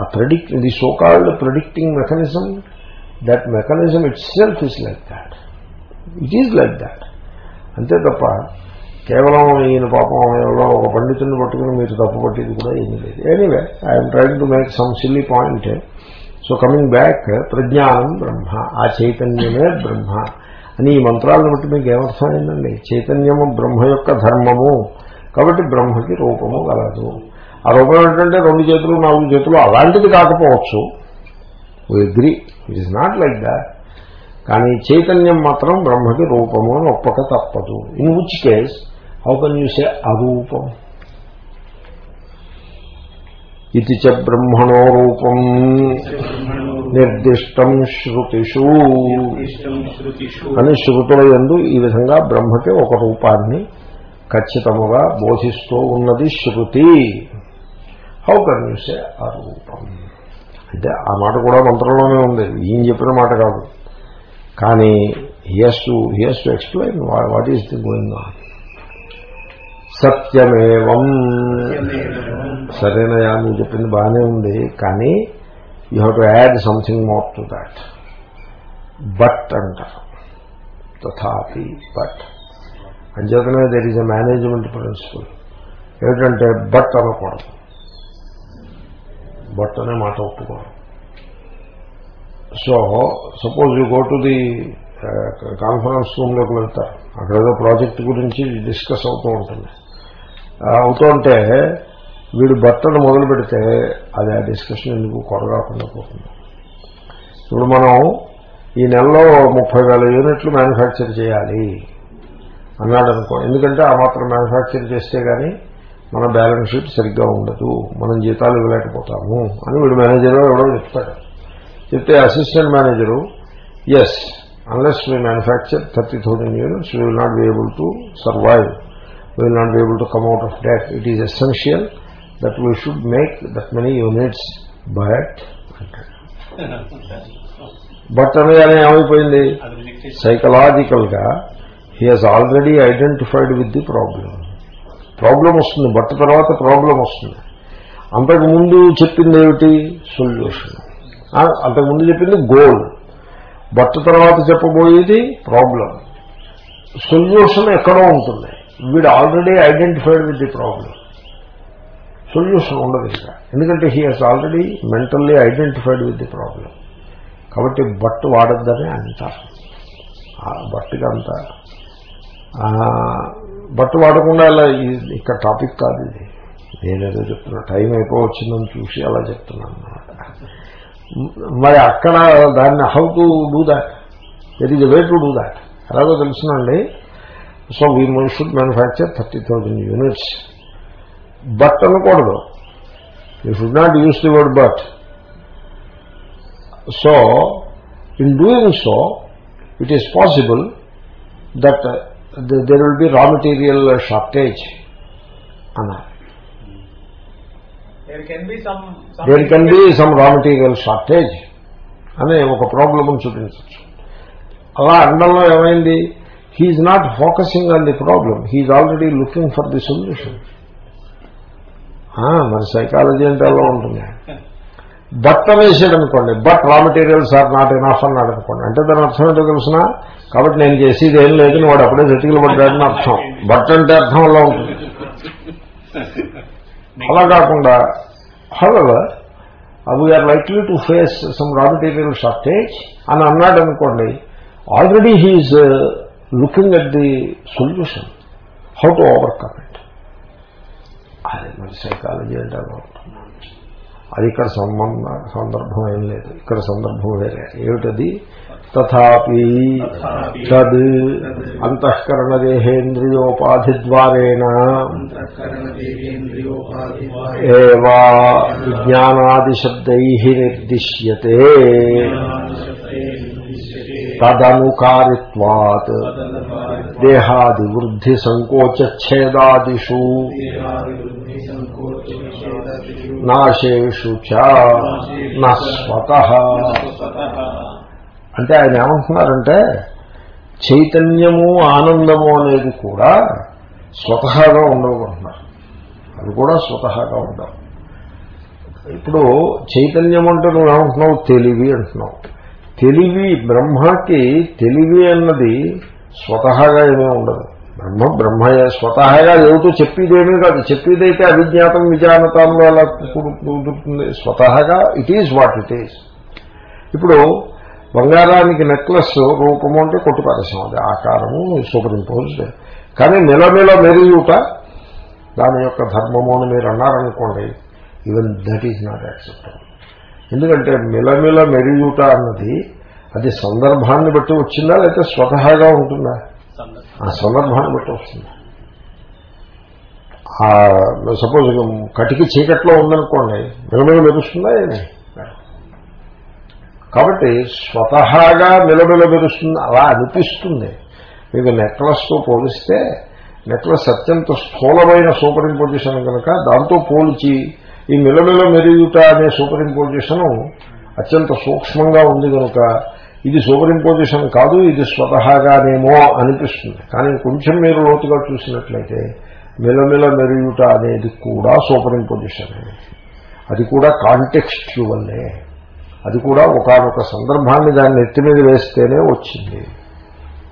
ఆ predict the so called predicting mechanism that mechanism itself is like that it is like that అంతే తప్ప కేవలం ఈయన పాపం ఎవరో ఒక పండితుని పట్టుకుని మీరు తప్పు పట్టేది కూడా ఏమీ లేదు. Anyway I'm trying to make some silly point so coming back ప్రజ్ఞానం బ్రహ్మ ఆ చైతన్యమే బ్రహ్మ అని ఈ మంత్రాలను బట్టి మీకు ఏమర్థమైందండి? చైతన్యము బ్రహ్మ యొక్క ధర్మము. కాబట్టి బ్రహ్మకి రూపము గలదు. ఆ రూపం ఏంటంటే రెండు చేతులు నాలుగు చేతులు అలాంటిది కాకపోవచ్చు. Agree it is not like that కానీ చైతన్యం మాత్రం బ్రహ్మకి రూపము అని ఒప్పక తప్పదు. In which case how can you say అరూపం? ఇది చ బ్రహ్మణో రూపం. నిర్దిష్టం శృతిషు. అని శృతుల ఎందు ఈ విధంగా బ్రహ్మకి ఒక రూపాన్ని ఖచ్చితముగా బోధిస్తూ ఉన్నది శృతి. హౌ కెన్ యూ సే అరూపం? అంటే ఆ మాట కూడా మంత్రంలోనే ఉంది. ఈయన చెప్పిన మాట కాదు. కానీ he's to he's to explain what is the going on సత్యమేవం. సరేనయా నువ్వు చెప్పింది బాగానే ఉంది కానీ you have to add something more to that but అంటారు. తథాపి బట్ అంచేతనే there is a management principle ఏమిటంటే బట్ అనకూడదు. బట్ అనే మాట ఒప్పుకోవడం so suppose you go to the conference రూమ్లోకి వెళ్తారు అక్కడ ఏదో ప్రాజెక్ట్ గురించి డిస్కస్ అవుతూ ఉంటుంది. అవుతూ ఉంటే వీడు బట్టను మొదలు పెడితే అది ఆ డిస్కషన్ ఎందుకు కొరగాకుండా పోతుంది. ఇప్పుడు మనం ఈ నెలలో ముప్పై వేల యూనిట్లు మ్యానుఫ్యాక్చర్ చేయాలి అన్నాడు అనుకో ఎందుకంటే ఆ మాత్రం మ్యానుఫ్యాక్చర్ చేస్తే కానీ మన బ్యాలెన్స్ షీట్ సరిగ్గా ఉండదు మనం జీతాలు ఇవ్వలేకపోతాము అని వీడు మేనేజర్ ఎవడో చెప్తాడు. చెప్తే assistant manager yes unless we manufacture thirty thousand units we will not be able to survive we will not be able to come out of debt it is essential that we should make that many units but but అనగానే ఏమైపోయింది? సైకలాజికల్గా he has already identified with the problem problem వస్తుంది బట్ తర్వాత ప్రాబ్లం వస్తుంది. అంతకుముందు చెప్పింది ఏమిటి? సొల్యూషన్ అంతకుముందు చెప్పింది గోల్ బట్ట తర్వాత చెప్పబోయేది ప్రాబ్లం సొల్యూషన్ ఎక్కడో ఉంటుంది. వీడు already identified with the problem solution ఉండదు ఇంకా. ఎందుకంటే he has already mentally identified with the problem కాబట్టి బట్టు వాడద్దని అంటారు. బట్టుగా అంత. బట్టు వాడకుండా ఇలా ఇక్కడ టాపిక్ కాదు ఇది. నేనేదో చెప్తున్నా. టైం అయిపోవచ్చిందని చూసి అలా చెప్తున్నాను అన్నమాట. మరి అక్కడ దాన్ని how to do that? It is way to do that ఎలాగో తెలుసునండి. So we should manufacture thirty thousand units but అనకూడదు. You should not use the word but so in doing so it is possible that there will be raw material shortage అన్నారు there can be some raw material shortage అనే ఒక ప్రాబ్లం చూపించవచ్చు. అలా అండంలో ఏమైంది? He's not focusing on the problem he's already looking for the solution మరి సైకాలజీ అంటే అలా ఉంటుంది. బట్ట వేసాడు అనుకోండి. బట్ రా మెటీరియల్స్ ఆర్ నాట్ ఎనాఫ్ అన్నాడు అనుకోండి. అంటే దాని అర్థం ఏంటో తెలిసిన? కాబట్టి నేను చేసేది ఏం లేదని వాడు అప్పుడే జటికలు పడ్డాడని అర్థం. బట్ అంటే అర్థం అలా ఉంటుంది. అలా కాకుండా however we're likely to face some raw material shortage అని అన్నాడు అనుకోండి already he's looking at the solution how to overcome it అది మరి సైకాలజీ అంటే అది ఇక్కడ సంబంధ సందర్భం ఏం లేదు. ఇక్కడ సందర్భం వేరే. ఏమిటది? తథాపి తద్ అంతఃకరణ దేహేంద్రియోపాధి ద్వారేణ ఏవా విజ్ఞానాదిశబ్దై నిర్దిశ్యతే తదనుకారిత్వాత్ దేహాదివృద్ధి సంకోచఛేదాదిషు నాశేషు చ నస్వత అంటే ఆయన ఏమంటున్నారంటే చైతన్యము ఆనందము అనేది కూడా స్వతహాగా ఉండవుకుంటున్నారు అది కూడా స్వతహాగా ఉండవు ఇప్పుడు చైతన్యం అంటే నువ్వు ఏమంటున్నావు తెలివి అంటున్నావు. తెలివి బ్రహ్మకి తెలివి అన్నది స్వతహాగా ఏమీ ఉండదు. బ్రహ్మ బ్రహ్మయే స్వతహాగా ఏమిటో చెప్పేదేమీ కాదు. చెప్పేదైతే అవిజ్ఞాతం విజానతంలో అలా కుదురుతుంది. స్వతహాగా it is what it is ఇప్పుడు బంగారానికి నెక్లెస్ రూపము అంటే కొట్టుపారేసాం అది ఆకారము సూపర్ ఇంపోజ్డ్ కానీ నిలమిల మెరియుట దాని యొక్క ధర్మము అని మీరు అన్నారనుకోండి even that is not acceptable ఎందుకంటే మిలమిల మెరియుట అన్నది అది సందర్భాన్ని బట్టి వచ్చిందా లేకపోతే స్వతహాగా ఉంటుందా? ఆ సందర్భాన్ని బట్టి వస్తుంది. సపోజ్ కటికి చీకట్లో ఉందనుకోండి మిలమిల మెరుస్తుందా ఏమి? కాబట్టి స్వతహాగా మిలమిల మెరుస్తుంది అలా అనిపిస్తుంది. మీకు నెక్లెస్తో పోలిస్తే నెక్లెస్ అత్యంత స్థూలమైన సూపర్ ఇంపోజిషన్ కనుక దాంతో పోల్చి ఈ నిలబెల మెరుగుట అనే సూపర్ ఇంపోజిషను అత్యంత సూక్ష్మంగా ఉంది కనుక ఇది సూపర్ ఇంపోజిషన్ కాదు ఇది స్వతహాగానేమో అనిపిస్తుంది. కానీ కొంచెం మీరు లోతుగా చూసినట్లయితే మిలమిల మెరుగుట అనేది కూడా సూపర్ ఇంపోజిషన్ అది కూడా కాంటెక్స్ట్యువల్లే అది కూడా ఒకనొక సందర్భాన్ని దాన్ని ఎత్తి మీద వేస్తేనే వచ్చింది.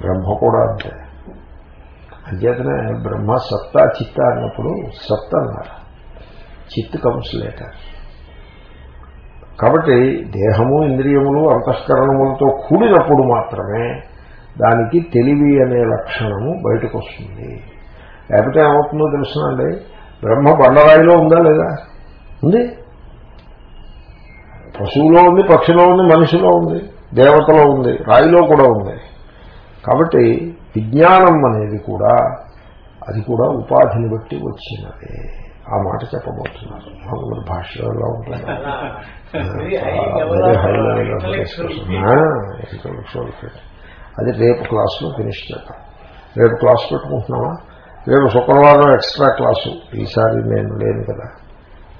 బ్రహ్మ కూడా అంతే. అంచేతనే బ్రహ్మ సత్తా చిత్త అన్నప్పుడు సత్త అన్నారు. చిత్ కమ్స్ లేటర్. కాబట్టి దేహము ఇంద్రియములు అంతఃకరణములతో కూడినప్పుడు మాత్రమే దానికి తెలివి అనే లక్షణము బయటకు వస్తుంది లేకపోతే ఏమవుతుందో తెలుసునండి? బ్రహ్మ బండరాయిలో ఉందా లేదా? ఉంది. పశువులో ఉంది పక్షిలో ఉంది మనిషిలో ఉంది దేవతలో ఉంది రాయిలో కూడా ఉంది. కాబట్టి విజ్ఞానం అనేది కూడా అది కూడా ఉపాధిని బట్టి వచ్చినదే. ఆ మాట చెప్పబోతున్నారు. భగవద్ భాషలో ఉంటుంది. అది రేపు క్లాసులో ఫినిష్ చేద్దాం. రేపు క్లాస్ పెట్టుకుంటున్నావా? రేపు శుక్రవారం ఎక్స్ట్రా క్లాసు. ఈసారి నేను లేను కదా.